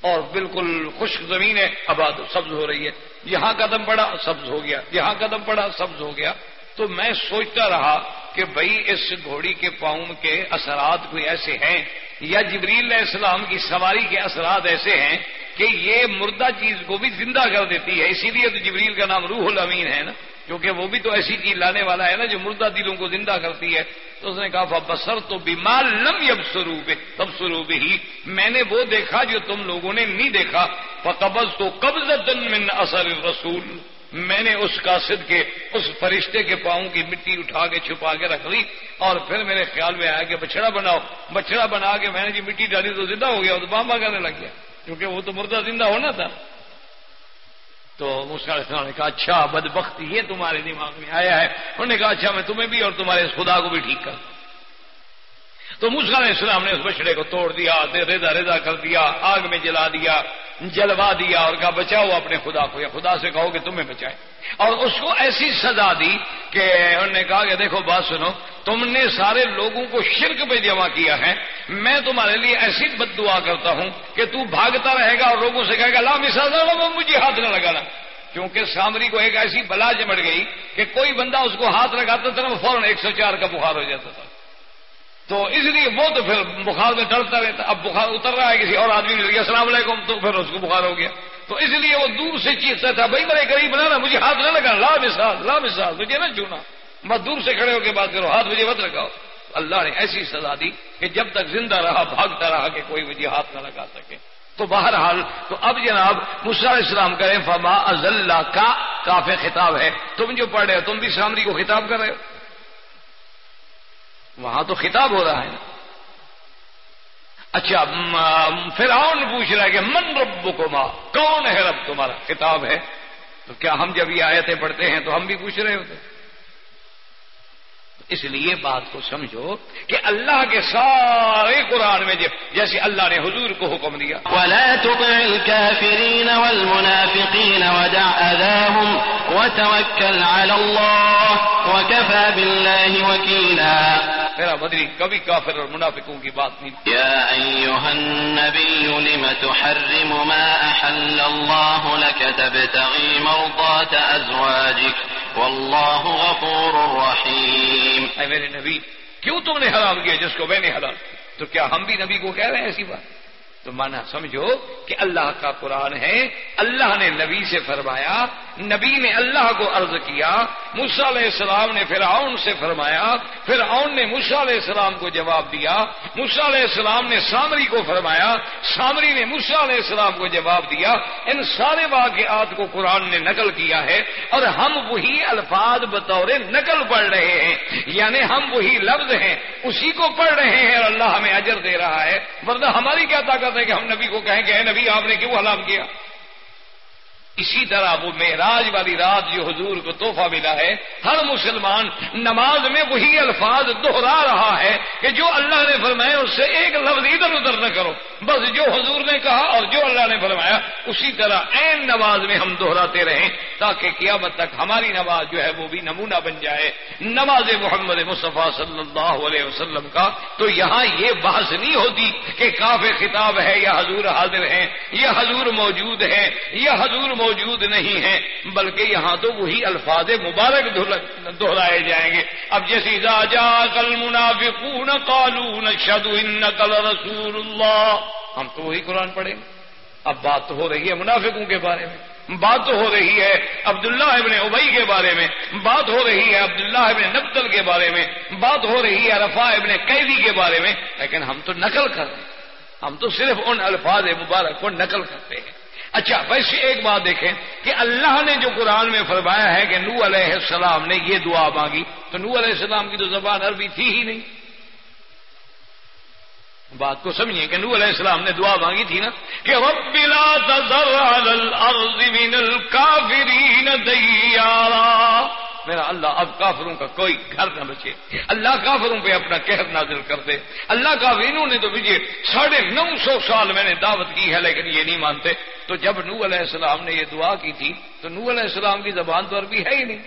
اور بالکل خشک زمین ہے، آباد، سبز ہو رہی ہے۔ یہاں قدم پڑا، سبز ہو گیا۔ یہاں قدم پڑا، سبز ہو گیا۔ تو میں سوچتا رہا کہ بھائی اس گھوڑی کے پاؤں کے اثرات کوئی ایسے ہیں یا جبریل علیہ السلام کی سواری کے اثرات ایسے ہیں کہ یہ مردہ چیز کو بھی زندہ کر دیتی ہے، اسی لیے تو جبریل کا نام روح الامین ہے نا۔ کیونکہ وہ بھی تو ایسی چیز لانے والا ہے نا جو مردہ دلوں کو زندہ کرتی ہے۔ تو اس نے کہا بسر تو بیمار لم یب سروپ تب سروپ ہی میں نے وہ دیکھا جو تم لوگوں نے نہیں دیکھا۔ قبض تو قبض من اثر رسول میں نے اس قاصد کے، اس فرشتے کے پاؤں کی مٹی اٹھا کے چھپا کے رکھ لی اور پھر میرے خیال میں آیا کہ بچڑا بناؤ بچڑا بنا کے میں نے جی مٹی ڈالی تو زندہ ہو گیا تو بامبا کرنے لگ گیا۔ کیونکہ وہ تو مردہ زندہ ہونا تھا۔ تو السلام نے کہا اچھا بد بخت یہ تمہارے دماغ میں آیا ہے۔ انہوں نے کہا اچھا میں تمہیں بھی اور تمہارے اس خدا کو بھی ٹھیک کر تو علیہ السلام نے اس بچڑے کو توڑ دیا ریزا ریزا کر دیا، آگ میں جلا دیا۔ جلوا دیا اور کہا بچاؤ اپنے خدا کو، یا خدا سے کہو کہ تمہیں بچائے۔ اور اس کو ایسی سزا دی کہ انہوں نے کہا کہ دیکھو، بات سنو، تم نے سارے لوگوں کو شرک پہ جمع کیا ہے۔ میں تمہارے لیے ایسی بد دعا کرتا ہوں کہ تو بھاگتا رہے گا اور لوگوں سے کہے گا، لا مثال مجھے ہاتھ نہ لگانا۔ کیونکہ سامری کو ایک ایسی بلا جمٹ گئی کہ کوئی بندہ اس کو ہاتھ لگاتا تھا نا، فوراً ایک سو چار کا بخار ہو جاتا تھا۔ تو اس لیے وہ تو پھر بخار میں ڈرتا رہتا اب بخار اتر رہا ہے کسی اور آدمی نے السلام علیکم، تو پھر اس کو بخار ہو گیا۔ تو اس لیے وہ دور سے چیختا تھا، بھائی میرے قریب بنا مجھے ہاتھ نہ لگا۔ لا مثال لا مثال، مجھے نہ چونا بس دور سے کھڑے ہو کے بات کرو ہاتھ مجھے مت لگاؤ۔ اللہ نے ایسی سزا دی کہ جب تک زندہ رہا، بھاگتا رہا کہ کوئی مجھے ہاتھ نہ لگا سکے۔ تو بہرحال، تو اب جناب مسا اسلام کریں فما از اللہ کا کافی خطاب ہے۔ تم جو پڑھ رہے ہو، تم بھی سامری کو خطاب کر رہے ہو۔ وہاں تو خطاب ہو رہا ہے۔ اچھا پھر پوچھ رہا ہے کہ من رب کو کون ہے رب تمہارا؟ خطاب ہے۔ تو کیا ہم جب یہ آیتیں پڑھتے ہیں تو ہم بھی پوچھ رہے ہوتے اس لیے بات کو سمجھو کہ اللہ کے سارے قرآن میں جیسے اللہ نے حضور کو حکم دیا۔ ولا تطع الكافرين والمنافقين ودع أذاهم وتوكل على الله وكفى بالله وكيلا۔ میرا بدری کبھی کافر اور منافقوں کی بات نہیں۔ یا ایوہ النبی لم تحرم ما احل اللہ لك تبتغی مرضات ازواجک واللہ غفور رحیم۔ اے میرے نبی، کیوں تم نے حلال کیا جس کو میں نے حرام تو کیا ہم بھی نبی کو کہہ رہے ہیں ایسی بات؟ تو مانا سمجھو کہ اللہ کا قرآن ہے، اللہ نے نبی سے فرمایا، نبی نے اللہ کو عرض کیا موسا علیہ السلام نے فرعون سے فرمایا، فرعون نے موسا علیہ السلام کو جواب دیا موسا علیہ السلام نے سامری کو فرمایا، سامری نے موسا علیہ السلام کو جواب دیا۔ ان سارے واقعات کو قرآن نے نقل کیا ہے اور ہم وہی الفاظ بطور نقل پڑھ رہے ہیں یعنی ہم وہی لفظ ہیں، اسی کو پڑھ رہے ہیں اور اللہ ہمیں اجر دے رہا ہے۔ ورنہ ہماری کیا طاقت ہے کہ ہم نبی کو کہیں کہ اے نبی آپ نے کیوں حلام کیا؟ اسی طرح وہ معراج والی رات جو حضور کو تحفہ ملا ہے، ہر مسلمان نماز میں وہی الفاظ دوہرا رہا ہے کہ جو اللہ نے فرمایا اس سے ایک لفظ ادھر ادھر نہ کرو۔ بس جو حضور نے کہا اور جو اللہ نے فرمایا، اسی طرح این نماز میں ہم دوہراتے رہیں تاکہ قیامت تک ہماری نماز جو ہے وہ بھی نمونہ بن جائے۔ نماز محمد مصطفیٰ صلی اللہ علیہ وسلم کا، تو یہاں یہ بحث نہیں ہوتی کہ کافی خطاب ہے یا حضور حاضر ہیں، یا حضور موجود ہیں، یا حضور موجود نہیں ہے بلکہ یہاں تو وہی الفاظ مبارک دہرائے جائیں گے۔ اب جیسی جا کل منافقون قالون شد ان کل رسول اللہ ہم تو وہی قرآن پڑھیں گے۔ اب بات تو ہو رہی ہے منافقوں کے بارے میں۔ بات ہو رہی ہے عبداللہ ابن ابئی کے بارے میں۔ بات ہو رہی ہے عبداللہ ابن نبتل کے بارے میں۔ بات ہو رہی ہے رفا ابن قیدی کے بارے میں۔ لیکن ہم تو نقل کر رہے ہیں۔ ہم تو صرف ان الفاظ مبارک کو نقل کرتے ہیں۔ اچھا ویسے ایک بات دیکھیں کہ اللہ نے جو قرآن میں فرمایا ہے کہ نو علیہ السلام نے یہ دعا مانگی، تو نو علیہ السلام کی تو زبان عربی تھی ہی نہیں۔ بات کو سمجھیے کہ نو علیہ السلام نے دعا مانگی تھی نا، کہ رب لا تذر على الارض من الكافرین دیارا۔ میرا اللہ اب کافروں کا کوئی گھر نہ بچے۔ اللہ کافروں پہ اپنا قہر نازل کر دے۔ اللہ کافرینوں نے تو مجھے ساڑھے نو سو سال میں نے دعوت کی ہے، لیکن یہ نہیں مانتے۔ تو جب نو علیہ السلام نے یہ دعا کی تھی، تو نو علیہ السلام کی زبان تو عربی ہے ہی نہیں۔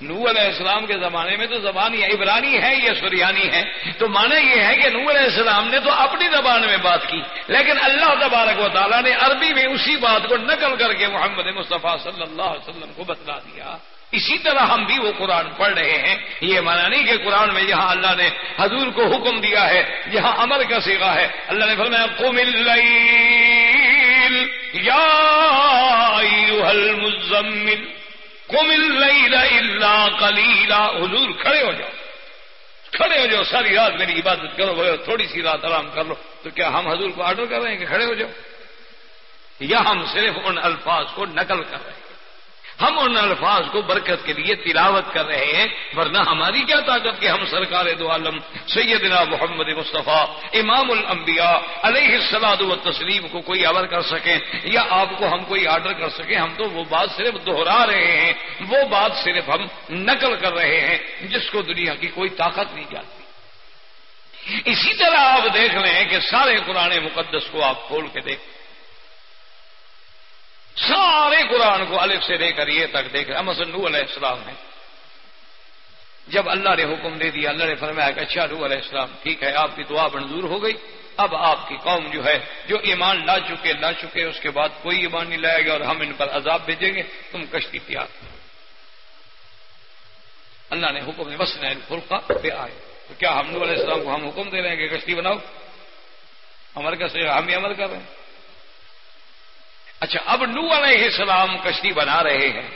نو علیہ السلام کے زمانے میں تو زبان یہ عبرانی ہے یا سریانی ہے۔ تو مانا یہ ہے کہ نو علیہ السلام نے تو اپنی زبان میں بات کی، لیکن اللہ تبارک و تعالیٰ نے عربی میں اسی بات کو نقل کر کے محمد مصطفیٰ صلی اللہ علیہ وسلم کو بتلا دیا۔ اسی طرح ہم بھی وہ قرآن پڑھ رہے ہیں۔ یہ مانا نہیں کہ قرآن میں جہاں اللہ نے حضور کو حکم دیا ہے جہاں امر کا سیگا ہے۔ اللہ نے فرمایا، قم اللیل۔ یا المزمل۔ کلیلا حضور، کھڑے ہو جاؤ، کھڑے ہو جاؤ، ساری رات میری عبادت کرو تھوڑی سی رات آرام کر لو۔ تو کیا ہم حضور کو آرڈر کر رہے ہیں کہ کھڑے ہو جاؤ؟ یا ہم صرف ان الفاظ کو نقل کر رہے ہیں۔ ہم ان الفاظ کو برکت کے لیے تلاوت کر رہے ہیں، ورنہ ہماری کیا طاقت کہ ہم سرکار دو عالم، سیدنا محمد مصطفیٰ، امام الانبیاء علیہ السلاد و تسلیم کو کوئی آور کر سکیں یا آپ کو ہم کوئی آرڈر کر سکیں، ہم تو وہ بات صرف دہرا رہے ہیں، وہ بات صرف ہم نقل کر رہے ہیں، جس کو دنیا کی کوئی طاقت نہیں جاتی۔ اسی طرح آپ دیکھ رہے ہیں کہ سارے قرآن مقدس کو آپ کھول کے دیکھ سارے قرآن کو الف سے لے کر یہ تک دیکھ رہے مثلا نو علیہ السلام ہے جب اللہ نے حکم دے دیا، اللہ نے فرمایا کہ اچھا نو علیہ السلام، ٹھیک ہے، آپ کی دعا منظور ہو گئی۔ اب آپ کی قوم جو ہے، جو ایمان لا چکے لا چکے، اس کے بعد کوئی ایمان نہیں لائے گا اور ہم ان پر عذاب بھیجیں گے۔ تم کشتی تیار اللہ نے حکم نے بس فلقا پہ آئے تو کیا ہم نو علیہ السلام کو ہم حکم دے رہے ہیں کہ کشتی بناؤ؟ ہمارے کیسے ہم ہی عمل کر رہے ہیں۔ اچھا اب نو علیہ السلام کشتی بنا رہے ہیں۔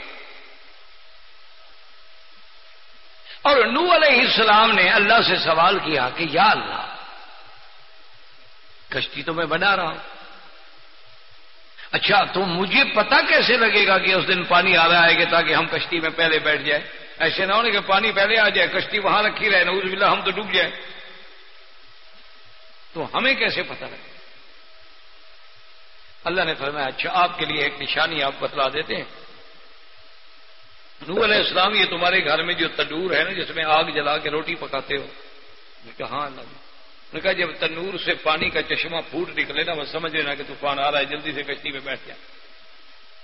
اور نو علیہ السلام نے اللہ سے سوال کیا کہ یا اللہ، کشتی تو میں بنا رہا ہوں۔ اچھا تو مجھے پتا کیسے لگے گا کہ اس دن پانی آ رہا ہے کہ تاکہ ہم کشتی میں پہلے بیٹھ جائیں۔ ایسے نہ ہونے کہ پانی پہلے آ جائے، کشتی وہاں رکھی رہے نوز باللہ ہم تو ڈوب جائیں۔ تو ہمیں کیسے پتا لگے؟ اللہ نے فرمایا اچھا آپ کے لیے ایک نشانی آپ بتلا دیتے ہیں۔ نو علیہ السلام، یہ تمہارے گھر میں جو تندور ہے نا، جس میں آگ جلا کے روٹی پکاتے ہو۔ میں کہا ہاں اللہ جی۔ نے کہا، جب تنور سے پانی کا چشمہ پھوٹ نکلے نا، وہ سمجھ لینا کہ طوفان آ رہا ہے، جلدی سے کشتی میں بیٹھ جائے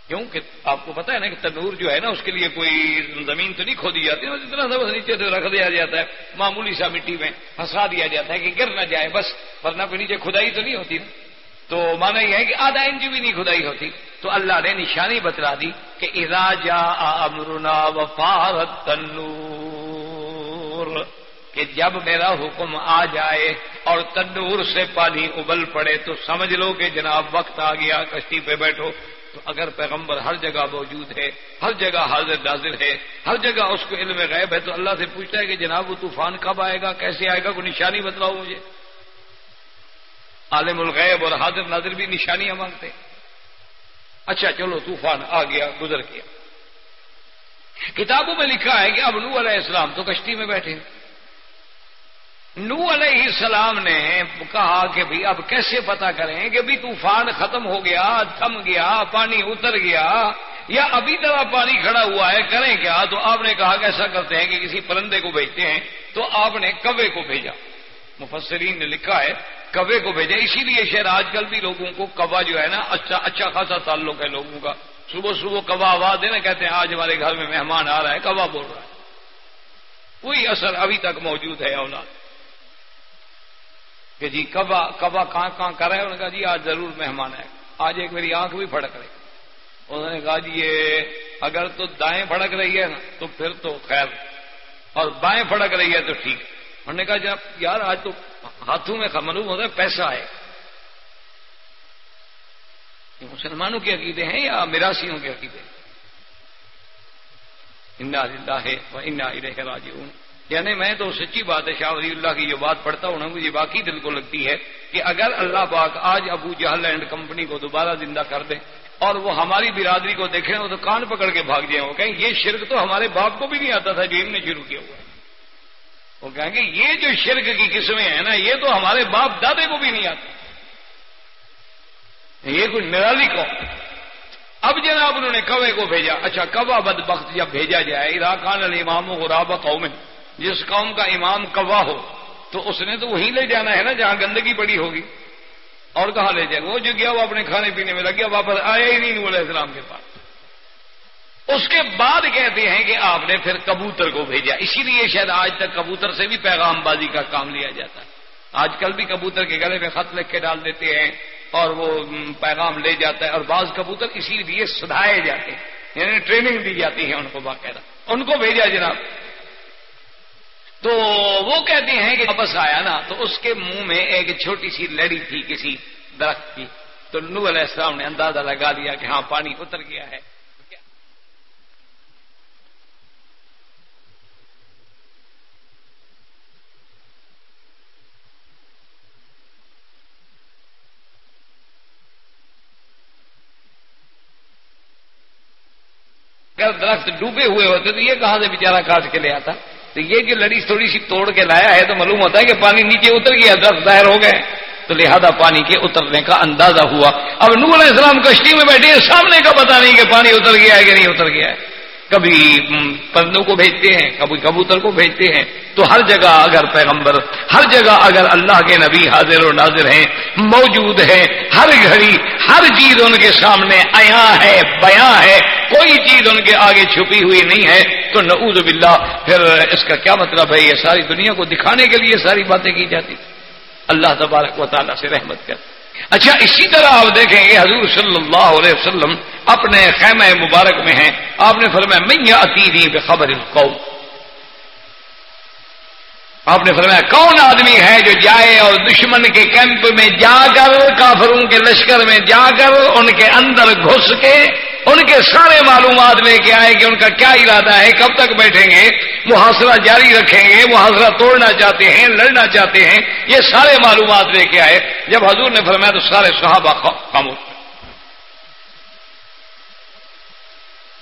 کیوں کہ آپ کو پتا ہے نا کہ تنور جو ہے نا، اس کے لیے کوئی زمین تو نہیں کھودی جاتی بس اتنا سا بس نیچے سے رکھ دیا جاتا ہے، معمولی سا مٹی میں پھنسا دیا جاتا ہے کہ گر نہ جائے، بس، ورنہ کوئی نیچے کھدائی تو نہیں ہوتی نا۔ تو مانا یہ ہے کہ آدھا انچ بھی نہیں کھدائی ہوتی۔ تو اللہ نے نشانی بتلا دی کہ اراجا امرنا وفارت تنور کہ جب میرا حکم آ جائے اور تندور سے پانی ابل پڑے تو سمجھ لو کہ جناب وقت آ گیا، کشتی پہ بیٹھو۔ تو اگر پیغمبر ہر جگہ موجود ہے، ہر جگہ حاضر ناظر ہے، ہر جگہ اس کو علم غیب ہے، تو اللہ سے پوچھتا ہے کہ جناب وہ طوفان کب آئے گا، کیسے آئے گا، کوئی نشانی بتلاؤ مجھے۔ عالم الغیب اور حاضر ناظر بھی نشانیاں مانگتے اچھا چلو طوفان آ گیا، گزر گیا۔ کتابوں میں لکھا ہے کہ اب نو علیہ السلام تو کشتی میں بیٹھے نو علیہ السلام نے کہا کہ بھی اب کیسے پتا کریں کہ بھی طوفان ختم ہو گیا، تھم گیا، پانی اتر گیا، یا ابھی طرح پانی کھڑا ہوا ہے، کریں کیا؟ تو آپ نے کہا کہ ایسا کرتے ہیں کہ کسی پرندے کو بھیجتے ہیں، تو آپ نے کوے کو بھیجا۔ مفسرین نے لکھا ہے، کوے کو بھیجا اسی لیے شہر آج کل بھی لوگوں کو کوا جو ہے نا اچھا اچھا خاصا تعلق ہے لوگوں کا۔ صبح صبح کوا آواز دینا کہتے ہیں، آج ہمارے گھر میں مہمان آ رہا ہے کوا بول رہا ہے۔ کوئی اثر ابھی تک موجود ہے اولاد؟ کہ جی کوا کوا کہاں کہاں کر رہے انہوں نے کہا جی آج ضرور مہمان ہے آج ایک میری آنکھ بھی پھڑک رہی۔ انہوں نے کہا جی یہ اگر تو دائیں پھڑک رہی ہے نا، تو پھر تو خیر۔ اور بائیں پھڑک رہی ہے تو ٹھیک۔ انہوں نے کہا، جب یار آج تو ہاتھوں میں معلوم ہوتا ہے، پیسہ ہے۔ یہ مسلمانوں کے عقیدے ہیں یا میراسیوں کے عقیدے ہیں؟ انا اللہ ہے وہ انا راجعون۔ یعنی میں تو سچی بات ہے، شاہ ولی اللہ کی جو بات پڑھتا ہوں نا مجھے باقی دل کو لگتی ہے کہ اگر اللہ پاک آج ابو جہل اینڈ کمپنی کو دوبارہ زندہ کر دے اور وہ ہماری برادری کو دیکھیں، وہ تو کان پکڑ کے بھاگ جائیں۔ وہ کہیں، یہ شرک تو ہمارے باپ کو بھی نہیں آتا تھا جیل نے شروع کیا ہوا۔ ہے وہ کہیں گے یہ جو شرک کی قسمیں ہیں نا، یہ تو ہمارے باپ دادے کو بھی نہیں آتی۔ یہ کوئی نرالی کو اب جناب انہوں نے کوے کو بھیجا۔ اچھا کوا بد بخت جب بھیجا جائے؟ عراقان الامام و راب قوم جس قوم کا امام کوا ہو، تو اس نے تو وہیں لے جانا ہے نا، جہاں گندگی پڑی ہوگی۔ اور کہاں لے جائے؟ گا وہ جو گیا وہ اپنے کھانے پینے میں لگ گیا، واپس آیا ہی نہیں علیہ السلام کے پاس۔ اس کے بعد کہتے ہیں کہ آپ نے پھر کبوتر کو بھیجا۔ اسی لیے شاید آج تک کبوتر سے بھی پیغام بازی کا کام لیا جاتا ہے۔ آج کل بھی کبوتر کے گلے میں خط لکھ کے ڈال دیتے ہیں اور وہ پیغام لے جاتا ہے اور بعض کبوتر اسی لیے سدھائے جاتے ہیں۔ یعنی ٹریننگ دی جاتی ہے ان کو باقاعدہ۔ ان کو بھیجا جناب۔ تو وہ کہتے ہیں کہ واپس آیا نا، تو اس کے منہ میں ایک چھوٹی سی لڑی تھی کسی درخت کی۔ تو نو علیہ السلام نے اندازہ لگا دیا کہ ہاں پانی اتر گیا ہے۔ اگر درخت ڈوبے ہوئے ہوتے تو یہ کہاں سے بےچارا کاٹ کے لے آتا؟ تو یہ جو لڑی تھوڑی سی توڑ کے لایا ہے تو معلوم ہوتا ہے کہ پانی نیچے اتر گیا، درخت ظاہر ہو گئے۔ تو لہذا پانی کے اترنے کا اندازہ ہوا۔ اب نور علیہ السلام کشتی میں بیٹھے سامنے کا پتا نہیں کہ پانی اتر گیا ہے کہ نہیں اتر گیا ہے۔ کبھی پرندوں کو بھیجتے ہیں، کبھی کبوتر کو بھیجتے ہیں۔ تو ہر جگہ اگر پیغمبر، ہر جگہ اگر اللہ کے نبی حاضر و ناظر ہیں، موجود ہیں، ہر گھڑی، ہر چیز ان کے سامنے آیا ہے، بیاں ہے، کوئی چیز ان کے آگے چھپی ہوئی نہیں ہے، تو نعوذ باللہ، پھر اس کا کیا مطلب ہے؟ یہ ساری دنیا کو دکھانے کے لیے ساری باتیں کی جاتی۔ اللہ تبارک و تعالیٰ سے رحمت کر اچھا اسی طرح آپ دیکھیں گے حضور صلی اللہ علیہ وسلم اپنے خیمہ مبارک میں ہیں۔ آپ نے فرمایا میں آتی نہیں بے خبر آپ نے فرمایا، کون آدمی ہے جو جائے اور دشمن کے کیمپ میں جا کر، کافروں کے لشکر میں جا کر، ان کے اندر گھس کے ان کے سارے معلومات لے کے آئے کہ ان کا کیا ارادہ ہے، کب تک بیٹھیں گے، محاصرہ جاری رکھیں گے، محاصرہ توڑنا چاہتے ہیں، لڑنا چاہتے ہیں، یہ سارے معلومات لے کے آئے۔ جب حضور نے فرمایا تو سارے صحابہ خاموش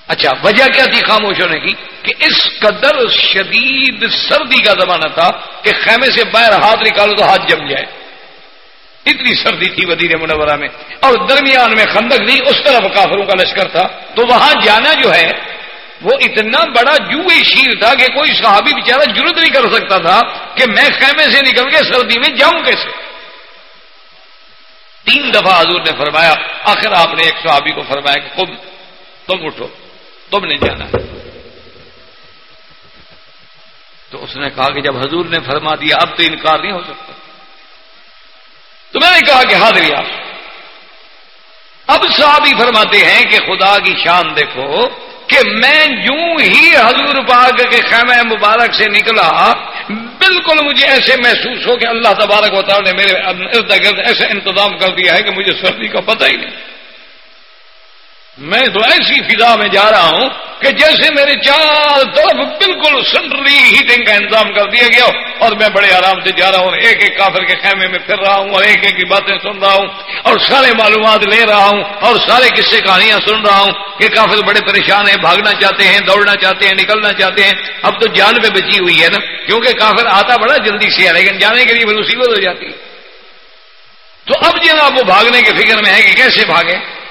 اچھا وجہ کیا تھی خاموش ہونے کی؟ کہ اس قدر شدید سردی کا زمانہ تھا کہ خیمے سے باہر ہاتھ نکالو تو ہاتھ جم جائے۔ اتنی سردی تھی ودیر منورہ میں اور درمیان میں خندق نہیں اس طرف کافروں کا لشکر تھا۔ تو وہاں جانا جو ہے، وہ اتنا بڑا جو شیر تھا کہ کوئی صحابی بیچارہ جرت نہیں کر سکتا تھا کہ میں خیمے سے نکل کے سردی میں جاؤں کیسے؟ تین دفعہ حضور نے فرمایا، آخر آپ نے ایک صحابی کو فرمایا کہ تم تم اٹھو، تم نے جانا۔ تو اس نے کہا کہ جب حضور نے فرما دیا، اب تو انکار نہیں ہو سکتا۔ تو میں نے کہا کہ حاضر آپ اب صحابی فرماتے ہیں کہ خدا کی شان دیکھو کہ میں یوں ہی حضور پاک کے خیمہ مبارک سے نکلا، بالکل مجھے ایسے محسوس ہو کہ اللہ تبارک و تعالی نے میرے ارد گرد ایسے انتظام کر دیا ہے کہ مجھے سردی کا پتہ ہی نہیں۔ میں تو ایسی فضا میں جا رہا ہوں کہ جیسے میرے چار طرف بالکل سنٹرلی ہیٹنگ کا انتظام کر دیا گیا اور میں بڑے آرام سے جا رہا ہوں ایک ایک کافر کے خیمے میں پھر رہا ہوں اور ایک ایک کی باتیں سن رہا ہوں اور سارے معلومات لے رہا ہوں اور سارے قصے کہانیاں سن رہا ہوں کہ کافر بڑے پریشان ہیں، بھاگنا چاہتے ہیں، دوڑنا چاہتے ہیں، نکلنا چاہتے ہیں۔ اب تو جان میں بچی ہوئی ہے نا، کیونکہ کافر آتا بڑا جلدی سے ہے لیکن جانے کے لیے مصیبت ہو جاتی۔ ہے تو اب جناب وہ بھاگنے کے فکر میں ہے کہ کیسے بھاگے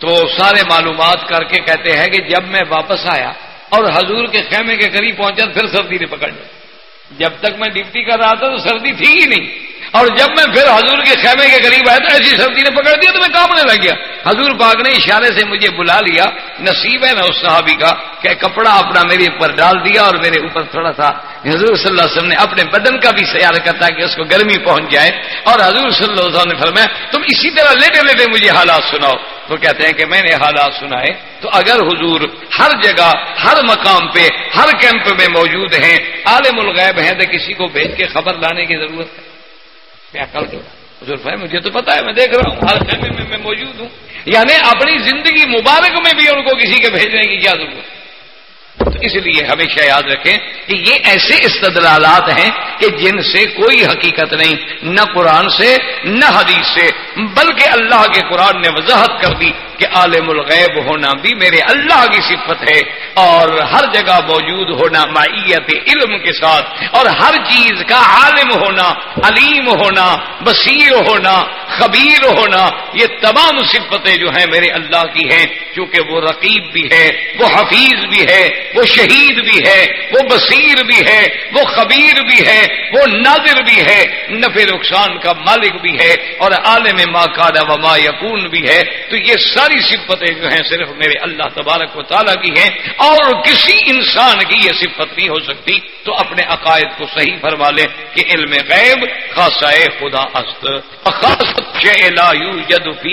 تو سارے معلومات کر کے کہتے ہیں کہ جب میں واپس آیا اور حضور کے خیمے کے قریب پہنچا پھر سردی نے پکڑ لیا جب تک میں ڈپٹی کر رہا تھا تو سردی تھی ہی نہیں۔ اور جب میں پھر حضور کے خیمے کے قریب آیا تو ایسی سردی نے پکڑ دیا تو میں کامنے لگ گیا۔ حضور پاک نے اشارے سے مجھے بلا لیا۔ نصیب ہے نا اس صحابی کا کہ کپڑا اپنا میرے اوپر ڈال دیا اور میرے اوپر تھوڑا سا حضور صلی اللہ علیہ وسلم نے اپنے بدن کا بھی سیار کرتا کہ اس کو گرمی پہنچ جائے۔ اور حضور صلی اللہ علیہ وسلم نے فرمایا، تم اسی طرح لیٹے لیٹے مجھے حالات سناؤ۔ تو کہتے ہیں کہ میں نے حالات سنائے۔ تو اگر حضور ہر جگہ، ہر مقام پہ، ہر کیمپ میں موجود ہیں، عالم الغیب ہیں، تو کسی کو بھیج کے خبر لانے کی ضرورت ہے۔ عقل جو حضور فہم مجھے تو پتا ہے، میں دیکھ رہا ہوں، ہر خیمے میں میں موجود ہوں۔ یعنی اپنی زندگی مبارک میں بھی ان کو کسی کے بھیجنے کی کیا ضرورت تو اس لیے ہمیشہ یاد رکھیں کہ یہ ایسے استدلالات ہیں کہ جن سے کوئی حقیقت نہیں، نہ قرآن سے، نہ حدیث سے، بلکہ اللہ کے قرآن نے وضاحت کر دی کہ عالم الغیب ہونا بھی میرے اللہ کی صفت ہے اور ہر جگہ موجود ہونا معیت علم کے ساتھ، اور ہر چیز کا عالم ہونا، علیم ہونا، بصیر ہونا، خبیر ہونا، یہ تمام صفتیں جو ہیں میرے اللہ کی ہیں کیونکہ وہ رقیب بھی ہے، وہ حفیظ بھی ہے وہ شہید بھی ہے، وہ بصیر بھی ہے، وہ خبیر بھی ہے، وہ ناظر بھی ہے، نفع نقصان کا مالک بھی ہے اور عالم ماں کالا وما یقون بھی ہے۔ تو یہ ساری صفتیں جو ہیں صرف میرے اللہ تبارک و تعالیٰ کی ہیں۔ اور کسی انسان کی یہ صفت نہیں ہو سکتی۔ تو اپنے عقائد کو صحیح فرما لے کہ علم غیب خاصا خدا است۔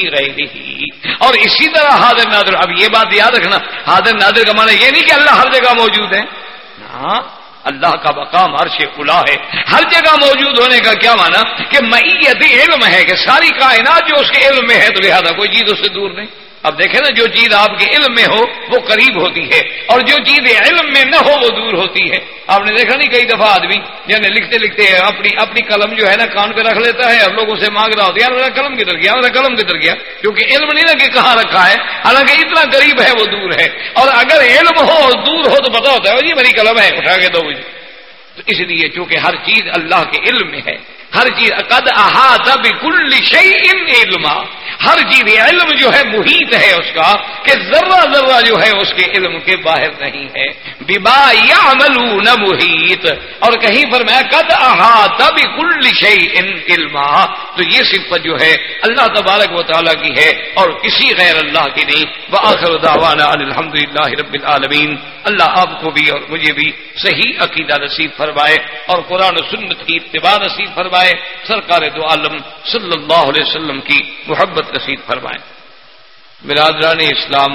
رہی اور اسی طرح حاضر نادر اب یہ بات یاد رکھنا، حاضر نادر کا معنی یہ نہیں کہ اللہ ہر جگہ موجود ہے ہاں اللہ کا مقام عرش کھلا ہے۔ ہر جگہ موجود ہونے کا کیا مانا کہ میت علم ہے کہ ساری کائنات جو اس کے علم میں ہے، تو لہذا کوئی چیز اس سے دور نہیں۔ اب دیکھیں نا جو چیز آپ کے علم میں ہو وہ قریب ہوتی ہے اور جو چیز علم میں نہ ہو وہ دور ہوتی ہے آپ نے دیکھا نہیں کئی دفعہ آدمی یعنی لکھتے لکھتے اپنی اپنی قلم جو ہے نا کان پہ رکھ لیتا ہے اب لوگوں سے مانگ رہا ہوتا ہے میرا قلم کدھر گیا میرا قلم کدھر گیا؟ کیونکہ علم نہیں نا کہ کہاں رکھا ہے، حالانکہ اتنا قریب ہے وہ دور ہے۔ اور اگر علم ہو اور دور ہو تو پتا ہوتا ہے جی میری قلم ہے، اٹھا کے دو مجھے۔ تو اس لیے چونکہ ہر چیز اللہ کے علم میں ہے ہر چیز قد احاطہ بكل شيء علما۔ ہر چیز علم جو ہے، محیط ہے اس کا کہ ذرہ ذرہ جو ہے اس کے علم کے باہر نہیں ہے۔ بما يعملون محیط۔ اور کہیں پر میں قد احاطہ بكل شيء علما۔ تو یہ صفت جو ہے اللہ تبارک و تعالیٰ کی ہے اور کسی غیر اللہ کی نہیں۔ وآخر دعوانا الحمد للہ رب العالمین۔ اللہ آپ کو بھی اور مجھے بھی صحیح عقیدہ نصیب فرمائے اور قرآن و سنت کی اتباع نصیب فرمائے۔ فرمائے، سرکار دو عالم صلی اللہ علیہ وسلم کی محبت نصیب فرمائے۔ برادران اسلام،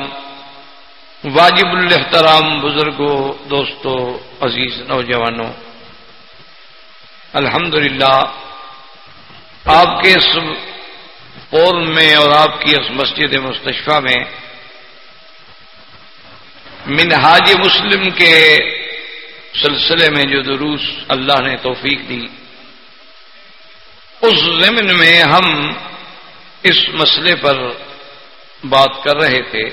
واجب الحترام بزرگوں دوستوں عزیز نوجوانوں الحمد آپ کے اس قول میں اور آپ کی اس مسجد مستشفہ میں منہاج مسلم کے سلسلے میں جو دروس اللہ نے توفیق دی اس زمن میں ہم اس مسئلے پر بات کر رہے تھے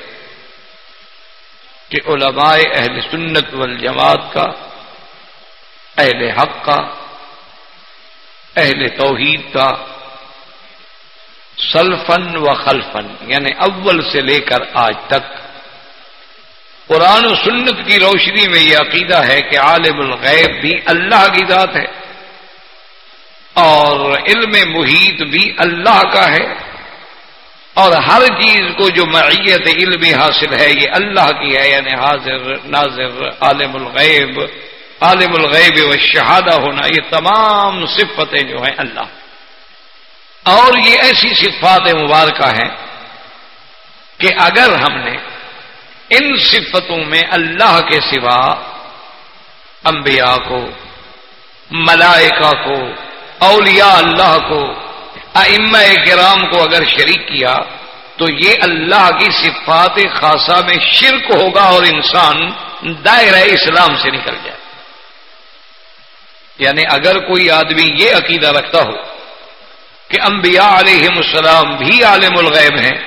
کہ علماء اہل سنت والجماعت کا، اہل حق کا، اہل توحید کا سلفن و خلفن یعنی اول سے لے کر آج تک قرآن و سنت کی روشنی میں یہ عقیدہ ہے کہ عالم الغیب بھی اللہ کی ذات ہے۔ اور علم محیط بھی اللہ کا ہے اور ہر چیز کو جو معیت علمی حاصل ہے، یہ اللہ کی ہے یعنی حاضر، ناظر، عالم الغیب عالم الغیب و شہادہ ہونا، یہ تمام صفتیں جو ہیں اللہ۔ اور یہ ایسی صفات مبارکہ ہیں کہ اگر ہم نے ان صفتوں میں اللہ کے سوا انبیاء کو، ملائکہ کو اولیاء اللہ کو ام کرام کو اگر شریک کیا، تو یہ اللہ کی صفات خاصہ میں شرک ہوگا اور انسان دائرہ اسلام سے نکل جائے۔ یعنی اگر کوئی آدمی یہ عقیدہ رکھتا ہو کہ انبیاء علیہ السلام بھی عالم الغیب ہیں،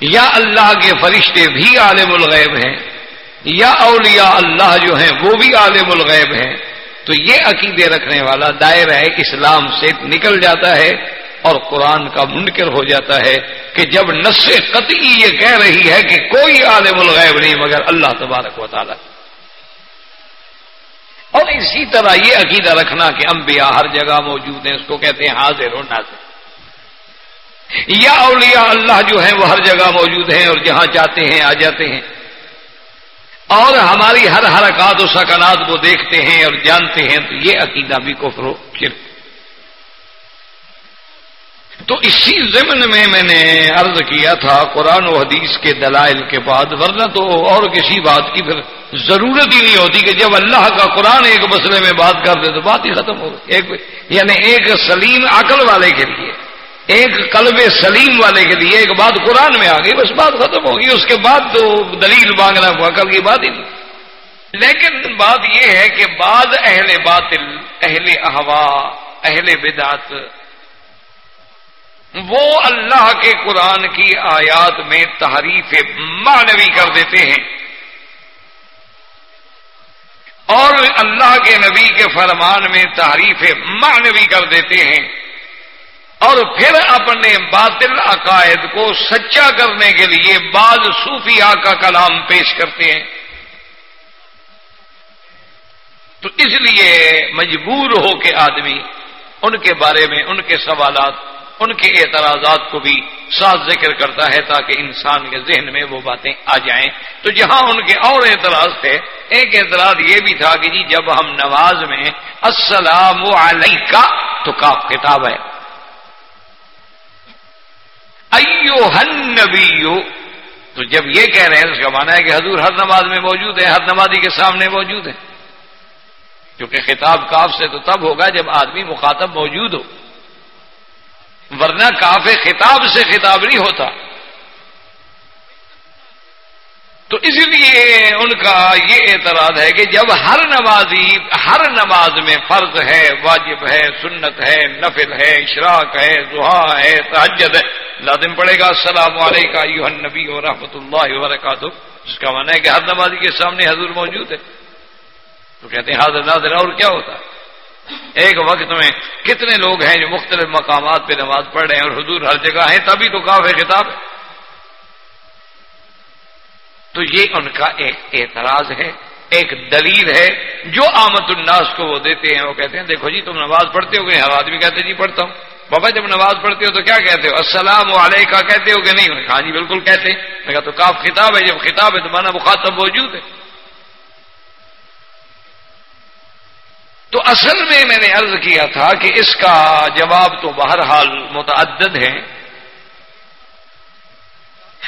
یا اللہ کے فرشتے بھی عالم الغیب ہیں، یا اولیاء اللہ جو ہیں وہ بھی عالم الغیب ہیں تو یہ عقیدے رکھنے والا دائرہ اسلام سے نکل جاتا ہے اور قرآن کا منکر ہو جاتا ہے کہ جب نس قطعی یہ کہہ رہی ہے کہ کوئی عالم الغیب نہیں مگر اللہ تبارک و تعالیٰ۔ اور اسی طرح یہ عقیدہ رکھنا کہ انبیاء ہر جگہ موجود ہیں، اس کو کہتے ہیں حاضر و ناظر۔ یا اولیاء اللہ جو ہیں وہ ہر جگہ موجود ہیں اور جہاں چاہتے ہیں آ جاتے ہیں۔ اور ہماری ہر حرکات و سکنات کو دیکھتے ہیں اور جانتے ہیں، تو یہ عقیدہ بھی کفر و شرک۔ تو اسی ضمن میں میں نے عرض کیا تھا، قرآن و حدیث کے دلائل کے بعد، ورنہ تو اور کسی بات کی پھر ضرورت ہی نہیں ہوتی کہ جب اللہ کا قرآن ایک مسئلے میں بات کر دے تو بات ہی ختم ہو۔ ایک یعنی ایک سلیم عقل والے کے لیے۔ ایک قلب سلیم والے کے لیے ایک بات قرآن میں آ گئی، بس بات ختم ہوگی اس کے بعد تو دلیل مانگنا ہوا، کل کی بات ہی نہیں۔ لیکن بات یہ ہے کہ بعض اہل باطل، اہل احوا، اہل بدعت، وہ اللہ کے قرآن کی آیات میں تحریف معنوی کر دیتے ہیں۔ اور اللہ کے نبی کے فرمان میں تحریف معنوی کر دیتے ہیں۔ اور پھر اپنے باطل عقائد کو سچا کرنے کے لیے بعض صوفیہ کا کلام پیش کرتے ہیں۔ تو اس لیے مجبور ہو کے آدمی ان کے بارے میں، ان کے سوالات، ان کے اعتراضات کو بھی ساتھ ذکر کرتا ہے تاکہ انسان کے ذہن میں وہ باتیں آ جائیں۔ تو جہاں ان کے اور اعتراض تھے، ایک اعتراض یہ بھی تھا کہ جی جب ہم نماز میں السلام علیکہ تو کاف کتاب ہے۔ ایو ہن تو جب یہ کہہ رہے ہیں اس کا مانا ہے کہ حضور ہر نماز میں موجود ہے ہر نمازی کے سامنے موجود ہے کیونکہ خطاب کاف سے تو تب ہوگا جب آدمی مخاطب موجود ہو۔ ورنہ کاف خطاب سے خطاب نہیں ہوتا۔ تو اس لیے ان کا یہ اعتراض ہے کہ جب ہر نمازی، ہر نماز میں فرض ہے، واجب ہے، سنت ہے، نفل ہے، اشراق ہے زحا ہے تحجد ہے لازم پڑے گا، السلام علیکم نبی و رحمۃ اللہ وبرکاتہ۔ اس کا مانا ہے کہ ہر نمازی کے سامنے حضور موجود ہے۔ تو کہتے ہیں، حاضر ناظر، اور کیا ہوتا؟ ہے ایک وقت میں کتنے لوگ ہیں جو مختلف مقامات پہ نماز پڑھ رہے ہیں اور حضور ہر جگہ ہیں، تبھی تو کاف خطاب ہے۔ تو یہ ان کا ایک اعتراض ہے، ایک دلیل ہے، جو آمد الناس کو وہ دیتے ہیں۔ وہ کہتے ہیں، دیکھو جی تم نماز پڑھتے ہو کہ ہر آدمی کہتے جی پڑھتا ہوں۔ بابا جب نماز پڑھتے ہو تو کیا کہتے ہو؟ السلام علیکہ، کہتے ہو کہ نہیں؟ ہاں جی بالکل کہتے میں کہا، تو کاف خطاب ہے، جب خطاب ہے تو مانا مخاطب موجود ہے۔ تو اصل میں میں نے عرض کیا تھا کہ اس کا جواب تو بہرحال متعدد ہے۔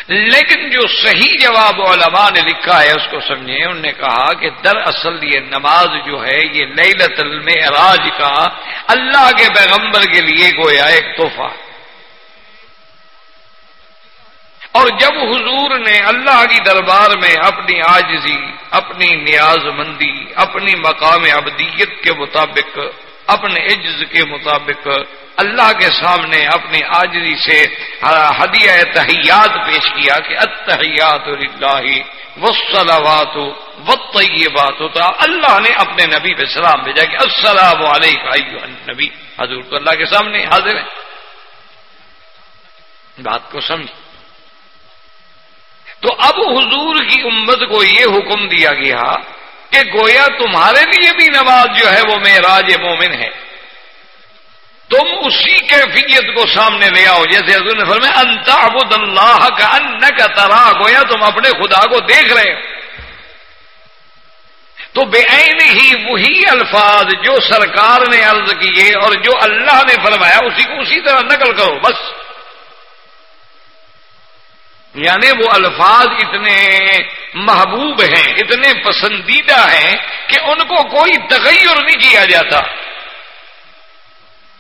لیکن جو صحیح جواب علماء نے لکھا ہے، اس کو سمجھیں۔ انہوں نے کہا کہ دراصل یہ نماز جو ہے، یہ لیلت المعراج کا اللہ کے پیغمبر کے لیے گویا ایک تحفہ۔ اور جب حضور نے اللہ کی دربار میں اپنی آجزی اپنی نیاز مندی، اپنی مقام ابدیت کے مطابق اپنے عجز کے مطابق اللہ کے سامنے اپنی آجری سے ہدیہ تحیات پیش کیا کہ اتحیات اللہ وسلوات و طیبات ہوتا اللہ نے اپنے نبی پہ سلام بھیجا کہ السلام علیکم نبی حضور تو اللہ کے سامنے حاضر ہیں. بات کو سمجھ. تو اب حضور کی امت کو یہ حکم دیا گیا کہ گویا تمہارے لیے بھی نماز جو ہے وہ معراج مومن ہے۔ تم اسی کیفیت کو سامنے لے آؤ، جیسے حضور نے فرمایا انتا ابود اللہ کا ان کا ترا، گویا تم اپنے خدا کو دیکھ رہے ہو۔ تو بے عین ہی وہی الفاظ جو سرکار نے عرض کیے اور جو اللہ نے فرمایا، اسی کو اسی طرح نقل کرو، بس۔ یعنی وہ الفاظ اتنے محبوب ہیں، اتنے پسندیدہ ہیں کہ ان کو کوئی تغیر نہیں کیا جاتا۔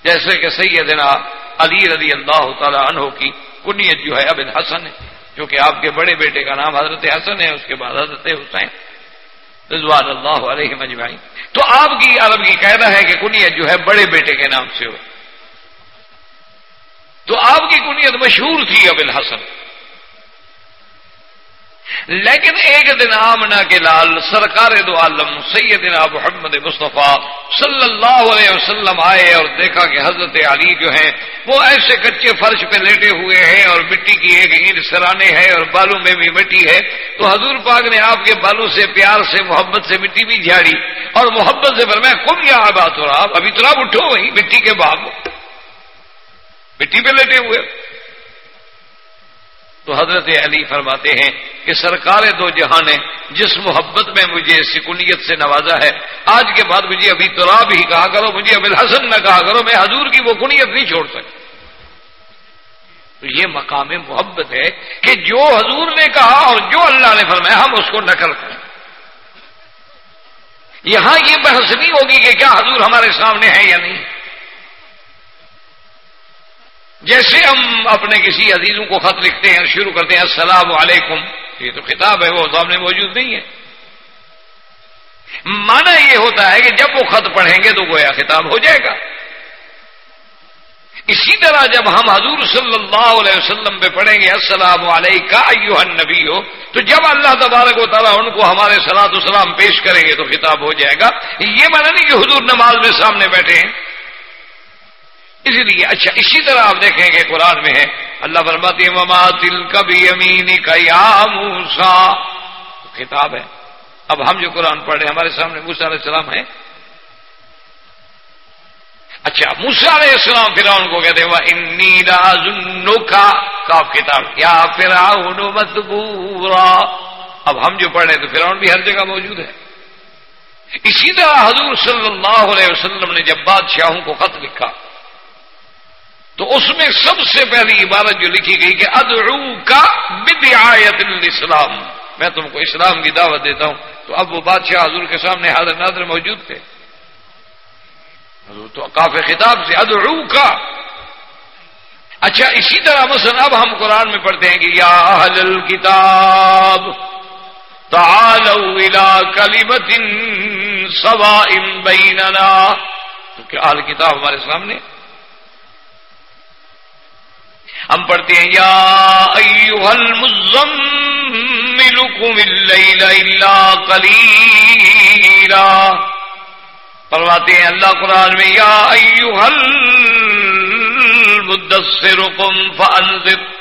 جیسے کہ سیدنا علی رضی اللہ تعالی عنہ کی کنیت جو ہے ابن حسن ہے جو کہ آپ کے بڑے بیٹے کا نام حضرت حسن ہے، اس کے بعد حضرت حسین، رضوان اللہ علیہ مجمعین تو آپ کی عرب کی قاعدہ ہے کہ کنیت جو ہے بڑے بیٹے کے نام سے ہو۔ تو آپ کی کنیت مشہور تھی ابن حسن لیکن ایک دن آمنا کے لال سرکار دو عالم سیدنا محمد مصطفیٰ صلی اللہ علیہ وسلم آئے اور دیکھا کہ حضرت علی جو ہیں وہ ایسے کچے فرش پہ لیٹے ہوئے ہیں اور مٹی کی ایک اینٹ سرانے ہے اور بالوں میں بھی مٹی ہے تو حضور پاک نے آپ کے بالوں سے پیار سے محبت سے مٹی بھی جھاڑی اور محبت سے فرمایا، کم یا بات ہو رہا ابھی تو آپ اٹھو وہی مٹی کے باغ مٹی پہ لیٹے ہوئے۔ تو حضرت علی فرماتے ہیں کہ سرکار دو جہاں نے جس محبت میں مجھے سکونیت سے نوازا ہے، آج کے بعد مجھے ابھی تراب ہی کہا کرو، مجھے ابھی الحسن نہ کہا کرو، میں حضور کی وہ کنیت نہیں چھوڑ سکتا۔ تو یہ مقام محبت ہے کہ جو حضور نے کہا اور جو اللہ نے فرمایا، ہم اس کو نقل کریں۔ یہاں یہ بحث نہیں ہوگی کہ کیا حضور ہمارے سامنے ہے یا نہیں۔ جیسے ہم اپنے کسی عزیزوں کو خط لکھتے ہیں شروع کرتے ہیں، السلام علیکم، یہ تو خطاب ہے، وہ سامنے موجود نہیں ہے۔ مانا یہ ہوتا ہے کہ جب وہ خط پڑھیں گے تو گویا خطاب ہو جائے گا۔ اسی طرح جب ہم حضور صلی اللہ علیہ وسلم پہ پڑھیں گے، السلام علیکم النبی ہو تو جب اللہ تبارک و تعالیٰ ان کو ہمارے سلاد السلام پیش کریں گے تو خطاب ہو جائے گا۔ یہ مانا نہیں کہ حضور نماز میں سامنے بیٹھے ہیں۔ اسی لیے اچھا اسی طرح آپ دیکھیں گے قرآن میں ہے، اللہ برماتی مما دل کبھی امین کا یا موسا خطاب ہے۔ اب ہم جو قرآن پڑھ رہے ہیں، ہمارے سامنے موسا علیہ السلام ہے اچھا موسا علیہ السلام پھر کو کہتے وہ انی کا کاف کتاب یا پھر اب ہم جو پڑھ رہے ہیں، تو فرعون بھی ہر جگہ موجود ہے۔ اسی طرح حضور صلی اللہ علیہ وسلم نے جب بادشاہوں کو خط لکھا۔ تو اس میں سب سے پہلی عبارت جو لکھی گئی کہ ادعو کا بدعایت الاسلام۔ میں تم کو اسلام کی دعوت دیتا ہوں۔ تو اب وہ بادشاہ حضور کے سامنے حاضر ناظر موجود تھے۔ حضور تو کافی خطاب سے ادعو کا۔ اچھا اسی طرح مثلا اب ہم قرآن میں پڑھتے ہیں کہ یا اہل الكتاب تعالوا الى کلمت سواء بیننا۔ تو کیا اہل کتاب ہمارے سامنے ہم پڑھتے ہیں، یا ایوہ المزمل قم اللیل الا قلیلا۔ پرواتے ہیں اللہ قرآن میں، یا ایوہ المدثر قم فانذر۔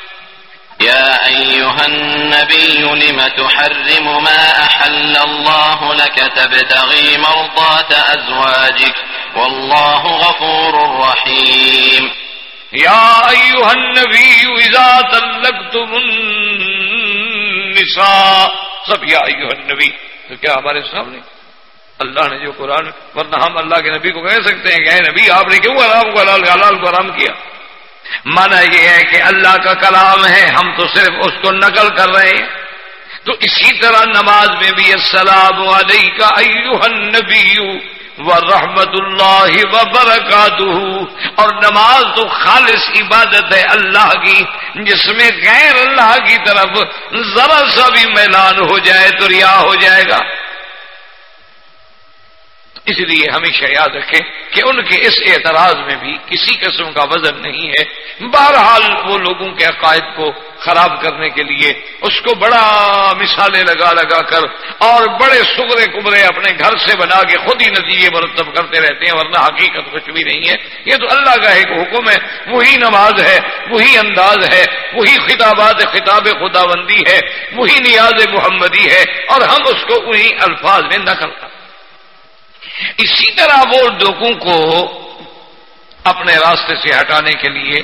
يا أيها النبي لم تحرم ما أحل الله لك تبتغي مرضات أزواجك والله غفور رحيم یا ایوہ النبی اذا تلقتم النساء. سب یا ایوہ النبی تو کیا ہمارے سامنے اللہ نے جو قرآن، ورنہ ہم اللہ کے نبی کو کہہ سکتے ہیں کہ اے نبی، آپ نے کیوں حرام کو حلال حلال کو حرام کیا؟ مانا یہ ہے کہ اللہ کا کلام ہے، ہم تو صرف اس کو نقل کر رہے ہیں۔ تو اسی طرح نماز میں بھی السلام علیکہ ایوہ النبی رحمت اللہ وبرکاتہ اور نماز تو خالص عبادت ہے اللہ کی، جس میں غیر اللہ کی طرف ذرا سا بھی میلان ہو جائے تو ریا ہو جائے گا۔ اس لیے ہمیشہ یاد رکھیں کہ ان کے اس اعتراض میں بھی کسی قسم کا وزن نہیں ہے۔ بہرحال وہ لوگوں کے عقائد کو خراب کرنے کے لیے اس کو بڑا مثالیں لگا لگا کر اور بڑے سگرے کبرے اپنے گھر سے بنا کے خود ہی نتیجے مرتب کرتے رہتے ہیں، ورنہ حقیقت کچھ بھی نہیں ہے۔ یہ تو اللہ کا ایک حکم ہے، وہی نماز ہے، وہی انداز ہے، وہی خطابات خطاب خدا بندی ہے، وہی نیاز محمدی ہے اور ہم اس کو وہی الفاظ میں نقل کرتے اسی طرح وہ لوگوں کو اپنے راستے سے ہٹانے کے لیے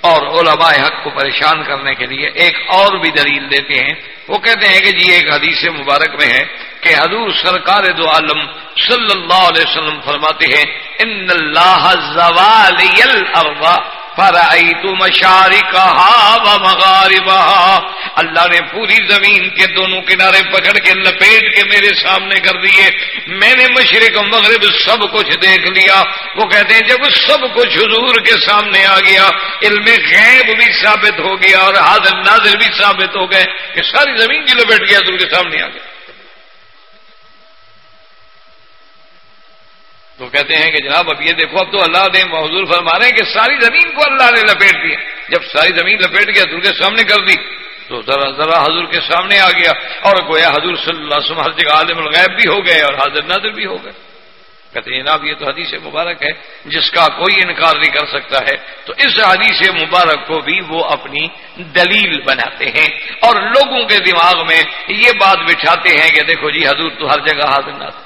اور علماء حق کو پریشان کرنے کے لیے ایک اور بھی دلیل دیتے ہیں۔ وہ کہتے ہیں کہ جی ایک حدیث مبارک میں ہے کہ حضور سرکار دو عالم صلی اللہ علیہ وسلم فرماتے ہیں، ان اللہ مشاری کہا مغاربہ اللہ نے پوری زمین کے دونوں کنارے پکڑ کے لپیٹ کے میرے سامنے کر دیے۔ میں نے مشرق مغرب سب کچھ دیکھ لیا۔ وہ کہتے ہیں، جب سب کچھ حضور کے سامنے آ گیا، علم غیب بھی ثابت ہو گیا اور حاضر نازر بھی ثابت ہو گئے کہ ساری زمین کی لپیٹ گیا حضور کے سامنے آ گیا تو کہتے ہیں کہ جناب اب یہ دیکھو، اب تو اللہ نے حضور فرما رہے ہیں کہ ساری زمین کو اللہ نے لپیٹ دیا جب ساری زمین لپیٹ گیا حضور کے سامنے کر دی، تو ذرا ذرا حضور کے سامنے آ گیا۔ اور گویا حضور صلی اللہ علیہ وسلم ہر جگہ عالم الغیب بھی ہو گئے اور حاضر نادر بھی ہو گئے۔ کہتے ہیں، جناب، یہ تو حدیث مبارک ہے، جس کا کوئی انکار نہیں کر سکتا ہے۔ تو اس حدیث مبارک کو بھی وہ اپنی دلیل بناتے ہیں۔ اور لوگوں کے دماغ میں یہ بات بٹھاتے ہیں کہ دیکھو جی حضور تو ہر جگہ حاضر نادر۔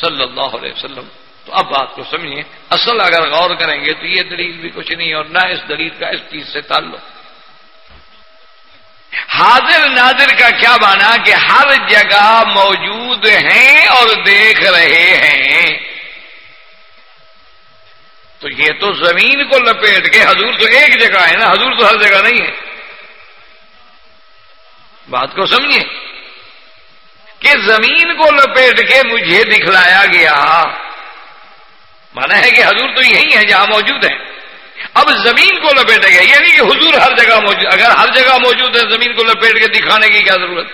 صلی اللہ علیہ وسلم۔ تو اب بات کو سمجھیں۔ اصل اگر غور کریں گے تو یہ دلیل بھی کچھ نہیں اور نہ اس دلیل کا اس چیز سے تعلق۔ حاضر نادر کا کیا مانا کہ ہر جگہ موجود ہیں اور دیکھ رہے ہیں۔ تو یہ تو زمین کو لپیٹ کے حضور تو ایک جگہ ہے نا، حضور تو ہر جگہ نہیں ہے۔ بات کو سمجھیں۔ کہ زمین کو لپیٹ کے مجھے دکھلایا گیا۔ مانا ہے کہ حضور تو یہی ہے جہاں موجود ہے اب زمین کو لپیٹے گا یہ نہیں کہ حضور ہر جگہ موجود، اگر ہر جگہ موجود ہے، زمین کو لپیٹ کے دکھانے کی کیا ضرورت؟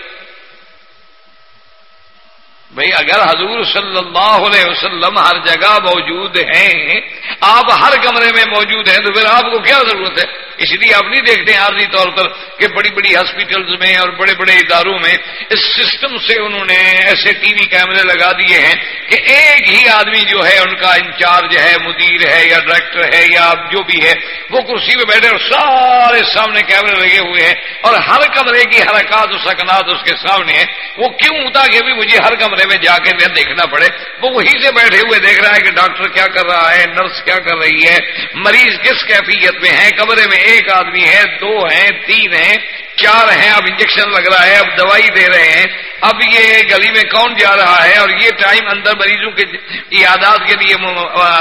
بھائی اگر حضور صلی اللہ علیہ وسلم ہر جگہ موجود ہیں، آپ ہر کمرے میں موجود ہیں، تو پھر آپ کو کیا ضرورت ہے؟ اس لیے آپ نہیں دیکھتے عارضی طور پر کہ بڑی بڑی ہاسپٹلز میں اور بڑے بڑے اداروں میں اس سسٹم سے انہوں نے ایسے ٹی وی کیمرے لگا دیے ہیں کہ ایک ہی آدمی جو ہے، ان کا انچارج ہے، مدیر ہے یا ڈائریکٹر ہے یا جو بھی ہے، وہ کرسی پہ بیٹھے اور سارے سامنے کیمرے لگے ہوئے ہیں اور ہر کمرے کی حرکات و سکنات اس کے سامنے ہیں۔ وہ کیوں؟ ہوتا کہ بھی مجھے ہر کمرے میں جا کے دیکھنا پڑے۔ وہ وہیں سے بیٹھے ہوئے دیکھ رہا ہے کہ ڈاکٹر کیا کر رہا ہے، نرس کیا کر رہی ہے۔ مریض کس کیفیت میں ہے؟ کمرے میں ایک آدمی ہے، دو ہیں، تین ہیں، چار ہیں۔ اب انجیکشن لگ رہا ہے، اب دوائی دے رہے ہیں۔ اب یہ گلی میں کون جا رہا ہے؟ اور یہ ٹائم اندر مریضوں کے یادات کے لیے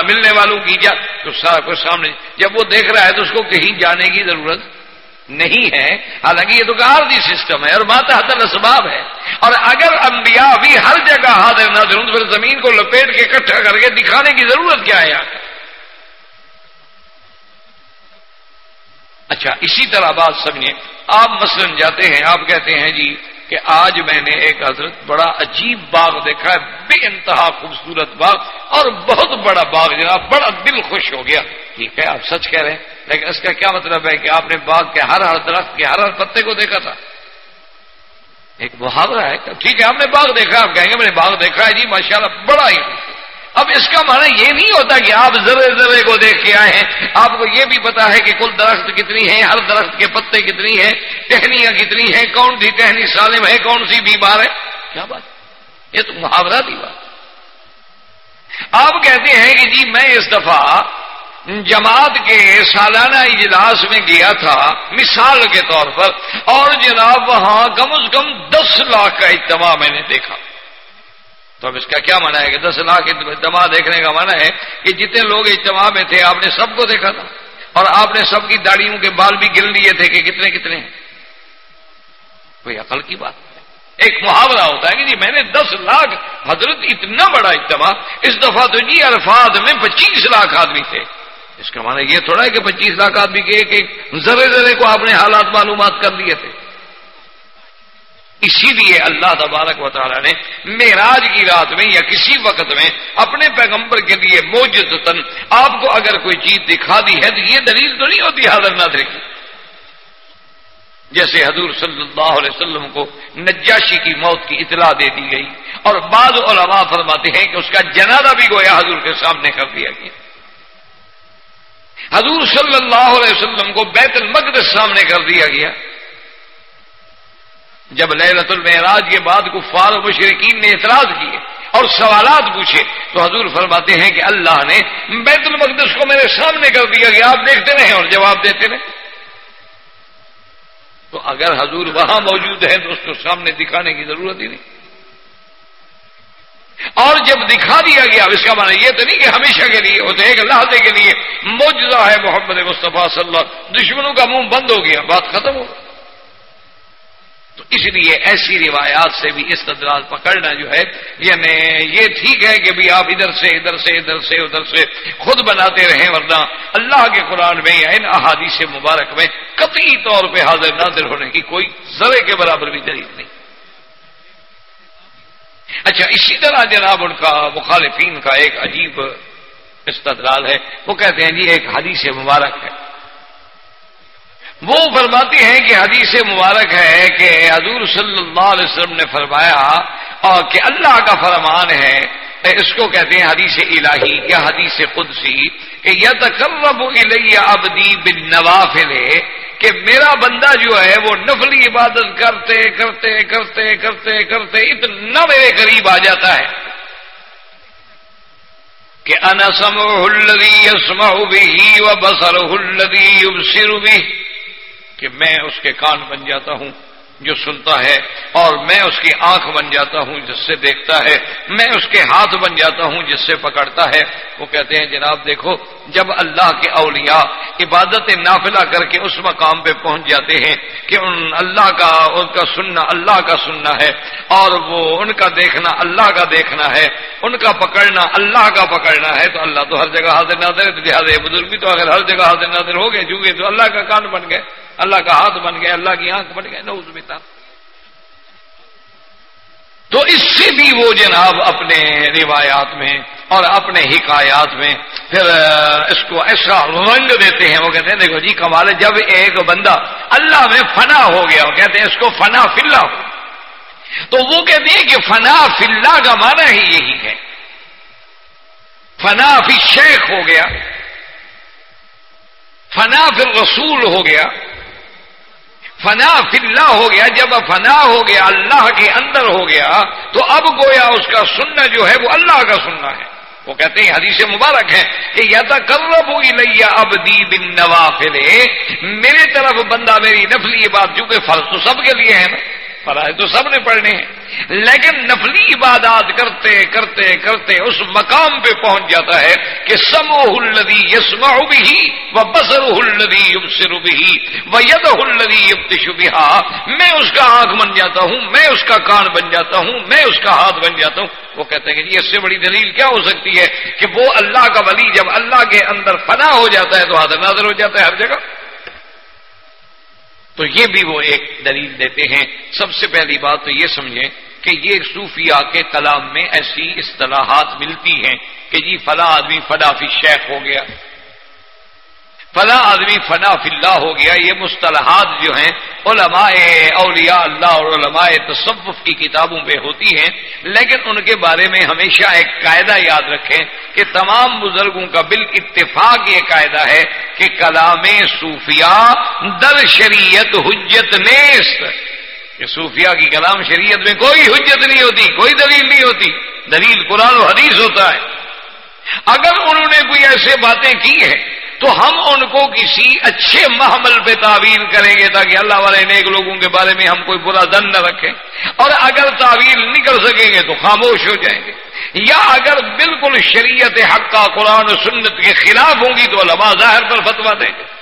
ملنے والوں کی جا تو سارا کچھ سامنے جب وہ دیکھ رہا ہے تو اس کو کہیں جانے کی ضرورت نہیں ہے، حالانکہ یہ تو کارجی سسٹم ہے اور ماتا حضر اسباب ہے۔ اور اگر انبیاء بھی ہر جگہ حاضر نہ دوں تو پھر زمین کو لپیٹ کے اکٹھا کر کے دکھانے کی ضرورت کیا ہے یہاں؟ اچھا اسی طرح بات سمجھیں۔ آپ مثلا جاتے ہیں، آپ کہتے ہیں جی کہ آج میں نے ایک حضرت بڑا عجیب باغ دیکھا ہے، بے انتہا خوبصورت باغ اور بہت بڑا باغ، جناب، بڑا دل خوش ہو گیا۔ ٹھیک ہے، آپ سچ کہہ رہے ہیں۔ لیکن اس کا کیا مطلب ہے کہ آپ نے باغ کے ہر ہر درخت کے ہر ہر پتے کو دیکھا تھا؟ ایک محاورہ ہے ٹھیک ہے آپ نے باغ دیکھا آپ کہیں گے میں نے باغ دیکھا ہے۔ جی ماشاءاللہ، بڑا ہی اب اس کا معنی یہ نہیں ہوتا کہ آپ ذرے ذرے کو دیکھ کے آئے ہیں۔ آپ کو یہ بھی پتا ہے کہ کل درخت کتنی ہے ہر درخت کے پتے کتنی ہیں، ٹہنیاں کتنی ہیں، کون سی ٹہنی سالم ہے، کون سی بیمار ہے؟ کیا بات؟ یہ تو محاورہ دی بات آپ کہتے ہیں کہ جی میں اس دفعہ جماعت کے سالانہ اجلاس میں گیا تھا، مثال کے طور پر، اور جناب وہاں کم از کم دس لاکھ کا اجتماع میں نے دیکھا۔ تو اب اس کا کیا مانا ہے کہ دس لاکھ اجتماع دیکھنے کا مانا ہے کہ جتنے لوگ اجتماع میں تھے، آپ نے سب کو دیکھا تھا۔ اور آپ نے سب کی داڑیوں کے بال بھی گن لیے تھے کہ کتنے کتنے ہیں۔ کوئی عقل کی بات ایک محاورہ ہوتا ہے کہ جی میں نے دس لاکھ، حضرت اتنا بڑا اجتماع، اس دفعہ تو جی الفاظ میں پچیس لاکھ آدمی تھے۔ اس کا مانا یہ تھوڑا ہے کہ پچیس لاکھ آدمی کے ایک ایک ذرے ذرے کو آپ نے حالات معلومات کر دیے تھے۔ اسی لیے اللہ تبارک و تعالیٰ نے معراج کی رات میں یا کسی وقت میں اپنے پیغمبر کے لیے موجود آپ کو اگر کوئی چیز دکھا دی ہے تو یہ دلیل تو نہیں ہوتی حاضر نہ دیکھی جیسے حضور صلی اللہ علیہ وسلم کو نجاشی کی موت کی اطلاع دے دی گئی اور بعض علماء فرماتے ہیں کہ اس کا جنازہ بھی گویا حضور کے سامنے کر دیا گیا۔ حضور صلی اللہ علیہ وسلم کو بیت المقدس سامنے کر دیا گیا۔ جب لہلت المعراج کے بعد کفار و مشرقین نے اعتراض کیے اور سوالات پوچھے تو حضور فرماتے ہیں کہ اللہ نے بیت المقدس کو میرے سامنے کر دیا کہ آپ دیکھتے رہیں اور جواب دیتے رہیں۔ تو اگر حضور وہاں موجود ہے تو اس کو سامنے دکھانے کی ضرورت ہی نہیں۔ اور جب دکھا دیا گیا اس کا معنی یہ تو نہیں کہ ہمیشہ کے لیے ہوتے، ایک لحظے کے لیے موجودہ ہے محمد مصطفیٰ صلی اللہ دشمنوں کا منہ بند ہو گیا، بات ختم ہو تو اس لیے ایسی روایات سے بھی استدلال پکڑنا جو ہے یعنی یہ ٹھیک ہے کہ بھی آپ ادھر سے ادھر سے ادھر سے ادھر سے خود بناتے رہیں، ورنہ اللہ کے قرآن میں یا ان احادیث مبارک میں قطعی طور پہ حاضر نادر ہونے کی کوئی ذرے کے برابر بھی دلیل نہیں۔ اچھا اسی طرح جناب ان کا، مخالفین کا ایک عجیب استدلال ہے۔ وہ کہتے ہیں جی ایک حدیث مبارک ہے۔ وہ فرماتی ہیں کہ حدیث مبارک ہے کہ حضور صلی اللہ علیہ وسلم نے فرمایا اور کہ اللہ کا فرمان ہے۔ اس کو کہتے ہیں حدیث الہی یا حدیث قدسی کہ یا تقرب الیہ ابدی بن نوافل کہ میرا بندہ جو ہے وہ نفلی عبادت کرتے کرتے کرتے کرتے کرتے اتنا میرے قریب آ جاتا ہے کہ انسم الدی یسما بھی و بسر الدی بھی کہ میں اس کے کان بن جاتا ہوں جو سنتا ہے اور میں اس کی آنکھ بن جاتا ہوں جس سے دیکھتا ہے، میں اس کے ہاتھ بن جاتا ہوں جس سے پکڑتا ہے۔ وہ کہتے ہیں، جناب دیکھو، جب اللہ کے اولیاء عبادت نافلہ کر کے اس مقام پہ پہنچ جاتے ہیں کہ ان اللہ کا، ان کا سننا اللہ کا سننا ہے اور وہ ان کا دیکھنا اللہ کا دیکھنا ہے، ان کا پکڑنا اللہ کا پکڑنا ہے، تو اللہ تو ہر جگہ حاضر ناظر ہے۔ تو لہٰذا بزرگ بھی تو اگر ہر جگہ حاضر ناظر ہو گئے چونکہ تو اللہ کا کان بن گئے۔ اللہ کا ہاتھ بن گیا اللہ کی آنکھ بن گئے نوز بتا تو اس سے بھی وہ جناب اپنے روایات میں اور اپنے حکایات میں پھر اس کو ایسا رنگ دیتے ہیں، وہ کہتے ہیں، دیکھو جی کمال ہے، جب ایک بندہ اللہ میں فنا ہو گیا، وہ کہتے ہیں اس کو فنا فلا ہو تو وہ کہتے ہیں کہ فنا فلا کا معنی ہی یہی ہے۔ فنا فی شیخ ہو گیا، فنا فی رسول ہو گیا۔ فنا فلا ہو گیا، جب فنا ہو گیا، اللہ کے اندر ہو گیا، تو اب گویا اس کا سننا جو ہے وہ اللہ کا سننا ہے۔ وہ کہتے ہیں حدیث مبارک ہے کہ یا کرب ہوئی لیا اب دی بن نوافل میرے طرف بندہ میری نفلی بات، چونکہ فرض تو سب کے لیے ہے نا، فرائض تو سب نے پڑھنے ہیں۔ لیکن نفلی عبادات کرتے کرتے کرتے اس مقام پہ پہنچ جاتا ہے کہ سم الدی یسما بھی و بسر الدی یبسر بھی و ید الدی یبتش میں اس کا آنکھ بن جاتا ہوں، میں اس کا کان بن جاتا ہوں، میں اس کا ہاتھ بن جاتا ہوں۔ وہ کہتے ہیں کہ جی اس سے بڑی دلیل کیا ہو سکتی ہے کہ وہ اللہ کا ولی جب اللہ کے اندر فنا ہو جاتا ہے تو حاضر ناظر ہو جاتا ہے ہر جگہ۔ تو یہ بھی وہ ایک دلیل دیتے ہیں۔ سب سے پہلی بات تو یہ سمجھیں کہ یہ صوفیہ کے کلام میں ایسی اصطلاحات ملتی ہیں کہ جی فلاں آدمی فلا فی شیخ ہو گیا۔ فلاں آدمی فنا اللہ ہو گیا، یہ مصطلحات جو ہیں، علماء اولیاء اللہ اور علماء تصوف کی کتابوں پہ ہوتی ہیں، لیکن ان کے بارے میں ہمیشہ ایک قاعدہ یاد رکھیں کہ تمام بزرگوں کا بال اتفاق یہ قاعدہ ہے کہ کلام صوفیہ در شریعت حجت نیست۔ کہ صوفیہ کی کلام شریعت میں کوئی حجت نہیں ہوتی، کوئی دلیل نہیں ہوتی۔ دلیل قرآن و حدیث ہوتا ہے۔ اگر انہوں نے کوئی ایسے باتیں کی ہیں تو ہم ان کو کسی اچھے محمل پہ تعویل کریں گے تاکہ اللہ والے نیک لوگوں کے بارے میں ہم کوئی برا دن نہ رکھیں۔ اور اگر تعویل نہیں کر سکیں گے تو خاموش ہو جائیں گے۔ یا اگر بالکل شریعت حق کا قرآن سنت کے خلاف ہوں گی تو علماء ظاہر پر فتوا دیں گے۔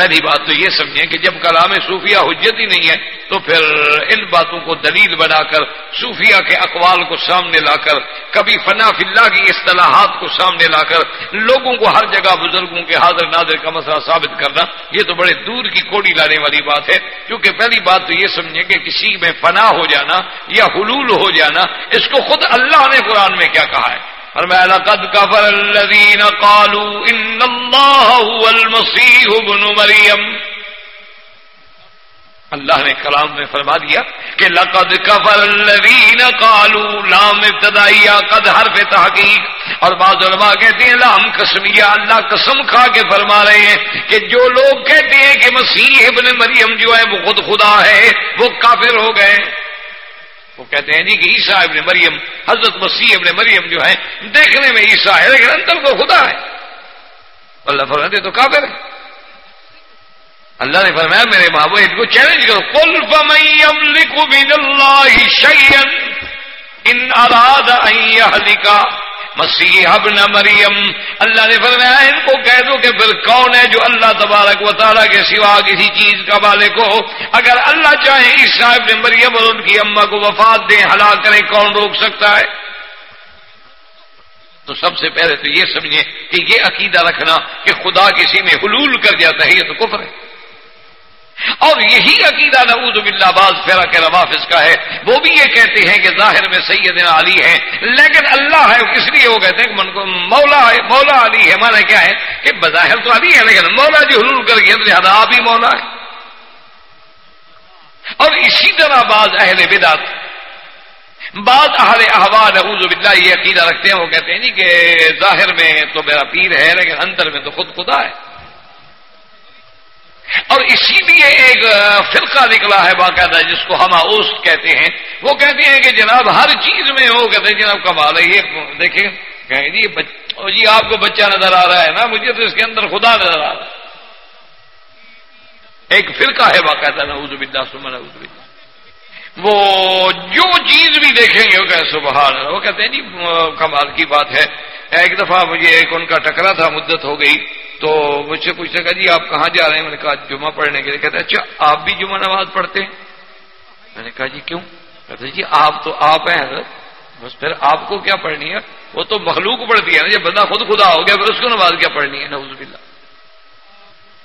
پہلی بات تو یہ سمجھیں کہ جب کلام صوفیہ حجت ہی نہیں ہے، تو پھر ان باتوں کو دلیل بنا کر، صوفیہ کے اقوال کو سامنے لا کر، کبھی فنا فلّہ کی اصطلاحات کو سامنے لا کر، لوگوں کو ہر جگہ بزرگوں کے حاضر نادر کا مسئلہ ثابت کرنا، یہ تو بڑے دور کی کوڑی لانے والی بات ہے۔ کیونکہ پہلی بات تو یہ سمجھیں کہ کسی میں فنا ہو جانا یا حلول ہو جانا، اس کو خود اللہ نے قرآن میں کیا کہا ہے؟ فرمایا، لقد كفر الذين قالوا ان الله هو المسيح ابن مريم اللہ نے کلام میں فرما دیا کہ لقد کفر الذین قالوا لام ابتدائیہ قد حرف تحقیق اور بعض علماء کہتے ہیں، لام قسمیہ اللہ قسم کھا کے فرما رہے ہیں کہ جو لوگ کہتے ہیں کہ مسیح ابن مریم جو ہے وہ خود خدا ہے، وہ کافر ہو گئے وہ کہتے ہیں جی کہ عیسیٰ ابن مریم، حضرت مسیح ابن مریم جو ہے دیکھنے میں عیسیٰ ہے لیکن اندر کو خدا ہے۔ اللہ فرماتے تو کافر ہے اللہ نے فرمایا، میرے محبوب کو چیلنج کرو۔ قل فمن لکھو بین اللہ شیئن ان اراد ان کا مسیح ابن مریم۔ اللہ نے فرمایا، ان کو کہہ دو کہ پھر کون ہے جو اللہ تبارک و تعالیٰ کے سوا کسی چیز کا مالک ہو؟ اگر اللہ چاہے، عیسیٰ ابن مریم اور ان کی اما کو وفات دیں، ہلاک کریں، کون روک سکتا ہے؟ تو سب سے پہلے تو یہ سمجھیں کہ یہ عقیدہ رکھنا کہ خدا کسی میں حلول کر جاتا ہے یہ تو کفر ہے۔ اور یہی عقیدہ نعوذ باللہ باز فرا کے روافظ کا ہے۔ وہ بھی یہ کہتے ہیں کہ ظاہر میں سیدنا علی ہے لیکن اللہ ہے کس لیے وہ کہتے ہیں کہ مولا ہے، مولا علی ہے۔ مانا کیا ہے؟ کہ بظاہر تو علی ہے لیکن مولا جی حلول کر گیا لہٰذا آپ ہی مولا ہے اور اسی طرح بعض اہل بدات بعض اہل احوال، نعوذ باللہ، یہ عقیدہ رکھتے ہیں۔ وہ کہتے ہیں نہیں کہ ظاہر میں تو میرا پیر ہے، لیکن اندر میں تو خود خدا ہے۔ اور اسی لیے ایک فرقہ نکلا ہے باقاعدہ، جس کو ہم اوسٹ کہتے ہیں۔ وہ کہتے ہیں کہ جناب ہر چیز میں وہ کہتے ہیں جناب کمال ہے۔ یہ دیکھیں جی جی آپ کو بچہ نظر آ رہا ہے نا، مجھے تو اس کے اندر خدا نظر آ رہا ہے۔ ایک فرقہ ہے باقاعدہ، نعوذ باللہ سمن نعوذ باللہ۔ وہ جو چیز بھی دیکھیں گے وہ کہ سبحان اللہ۔ وہ کہتے ہیں جی کمال کی بات ہے۔ ایک دفعہ مجھے ایک ان کا ٹکرا تھا، مدت ہو گئی۔ تو مجھ سے پوچھتے کہا جی آپ کہاں جا رہے ہیں؟ میں نے کہا، جمعہ پڑھنے کے لیے۔ کہتے ہیں اچھا آپ بھی جمعہ نماز پڑھتے ہیں؟ میں نے کہا جی کیوں؟ کہتے جی آپ تو آپ ہیں، حضرت۔ بس پھر آپ کو کیا پڑھنی ہے؟ وہ تو مخلوق پڑھتی ہے نا۔ جب بندہ خود خدا ہو گیا، پھر اس کو نماز کیا پڑھنی ہے؟ نوز باللہ۔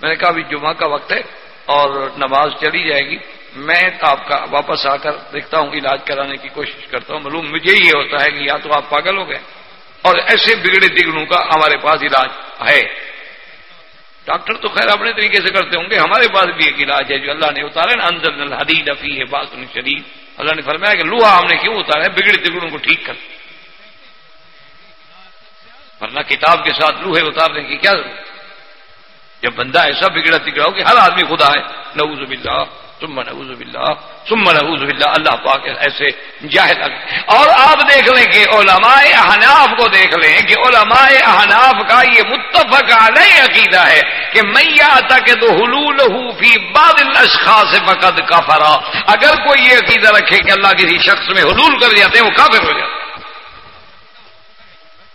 میں نے کہا، ابھی جمعہ کا وقت ہے اور نماز چلی جائے گی۔ میں آپ کا واپس آ کر دیکھتا ہوں، علاج کرانے کی کوشش کرتا ہوں۔ معلوم مجھے یہ ہوتا ہے کہ یا تو آپ پاگل ہو گئے اور ایسے بگڑے دگڑوں کا ہمارے پاس علاج ہے۔ ڈاکٹر تو خیر اپنے طریقے سے کرتے ہوں گے۔ ہمارے پاس بھی ایک علاج ہے جو اللہ نے اتارا نا اندر نل حدید افی ہے، بات شریف۔ اللہ نے فرمایا کہ لوہا ہم نے کیوں اتارا ہے؟ بگڑے دگڑوں کو ٹھیک کر۔ ورنہ کتاب کے ساتھ لوہے اتارنے کی کیا ضرورت؟ جب بندہ ایسا بگڑا تگڑا ہو کہ ہر آدمی خدا ہے۔ نعوذ باللہ۔ ثم نعوذ باللہ، ثم نعوذ باللہ، اللہ پاک ایسے جاہد اور آپ دیکھ لیں کہ علماء احناف کو دیکھ لیں کہ علماء احناف کا یہ متفق علیہ عقیدہ ہے کہ میاں تک تو حلول فی بعض الاشخاص فقد کفرا۔ اگر کوئی یہ عقیدہ رکھے کہ اللہ کسی شخص میں حلول کر جاتے ہیں، وہ کافر ہو جاتے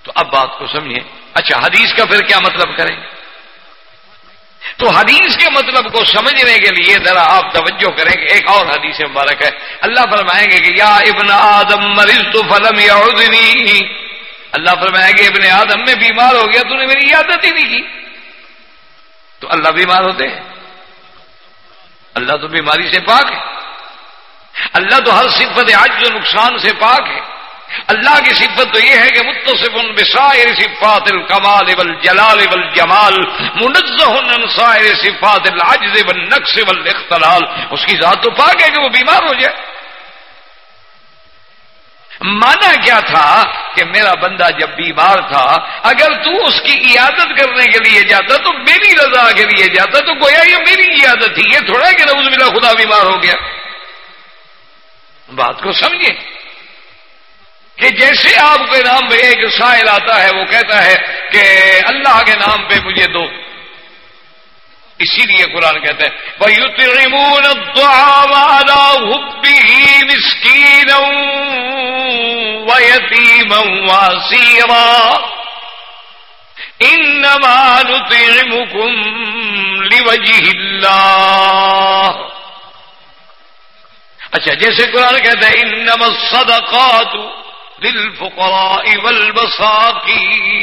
تو اب بات کو سمجھیں۔ اچھا حدیث کا پھر کیا مطلب کریں؟ تو حدیث کے مطلب کو سمجھنے کے لیے ذرا آپ توجہ کریں کہ ایک اور حدیث مبارک ہے۔ اللہ فرمائیں گے کہ یا ابن آدم مریض تو فلم یا اللہ فرمائیں گے ابن آدم میں بیمار ہو گیا، تو نے میری عادت ہی نہیں کی۔ تو اللہ بیمار ہوتے ہیں۔ اللہ تو بیماری سے پاک ہے۔ اللہ تو ہر صفت عجز و نقصان سے پاک ہے۔ اللہ کی صفت تو یہ ہے کہ متصف بسائر صفات الکمال والجلال والجمال منزہ سائر صفات العجز والنقص والاختلال۔ اس کی ذات تو پاک ہے کہ وہ بیمار ہو جائے۔ مانا کیا تھا کہ میرا بندہ جب بیمار تھا، اگر تو اس کی عیادت کرنے کے لیے جاتا، تو میری رضا کے لیے جاتا، تو گویا یہ میری عیادت تھی۔ یہ تھوڑا کہ نوز بلا خدا بیمار ہو گیا۔ بات کو سمجھے کہ جیسے آپ کے نام پہ ایک سائل آتا ہے، وہ کہتا ہے کہ اللہ کے نام پہ مجھے دو۔ اسی لیے قرآن کہتے ہیں بھائی مسکین ویتیم سیوا ان نطعمكم لوجه اللہ اچھا جیسے قرآن کہتے ہیں انما الصدقات للفقراء والمساكين.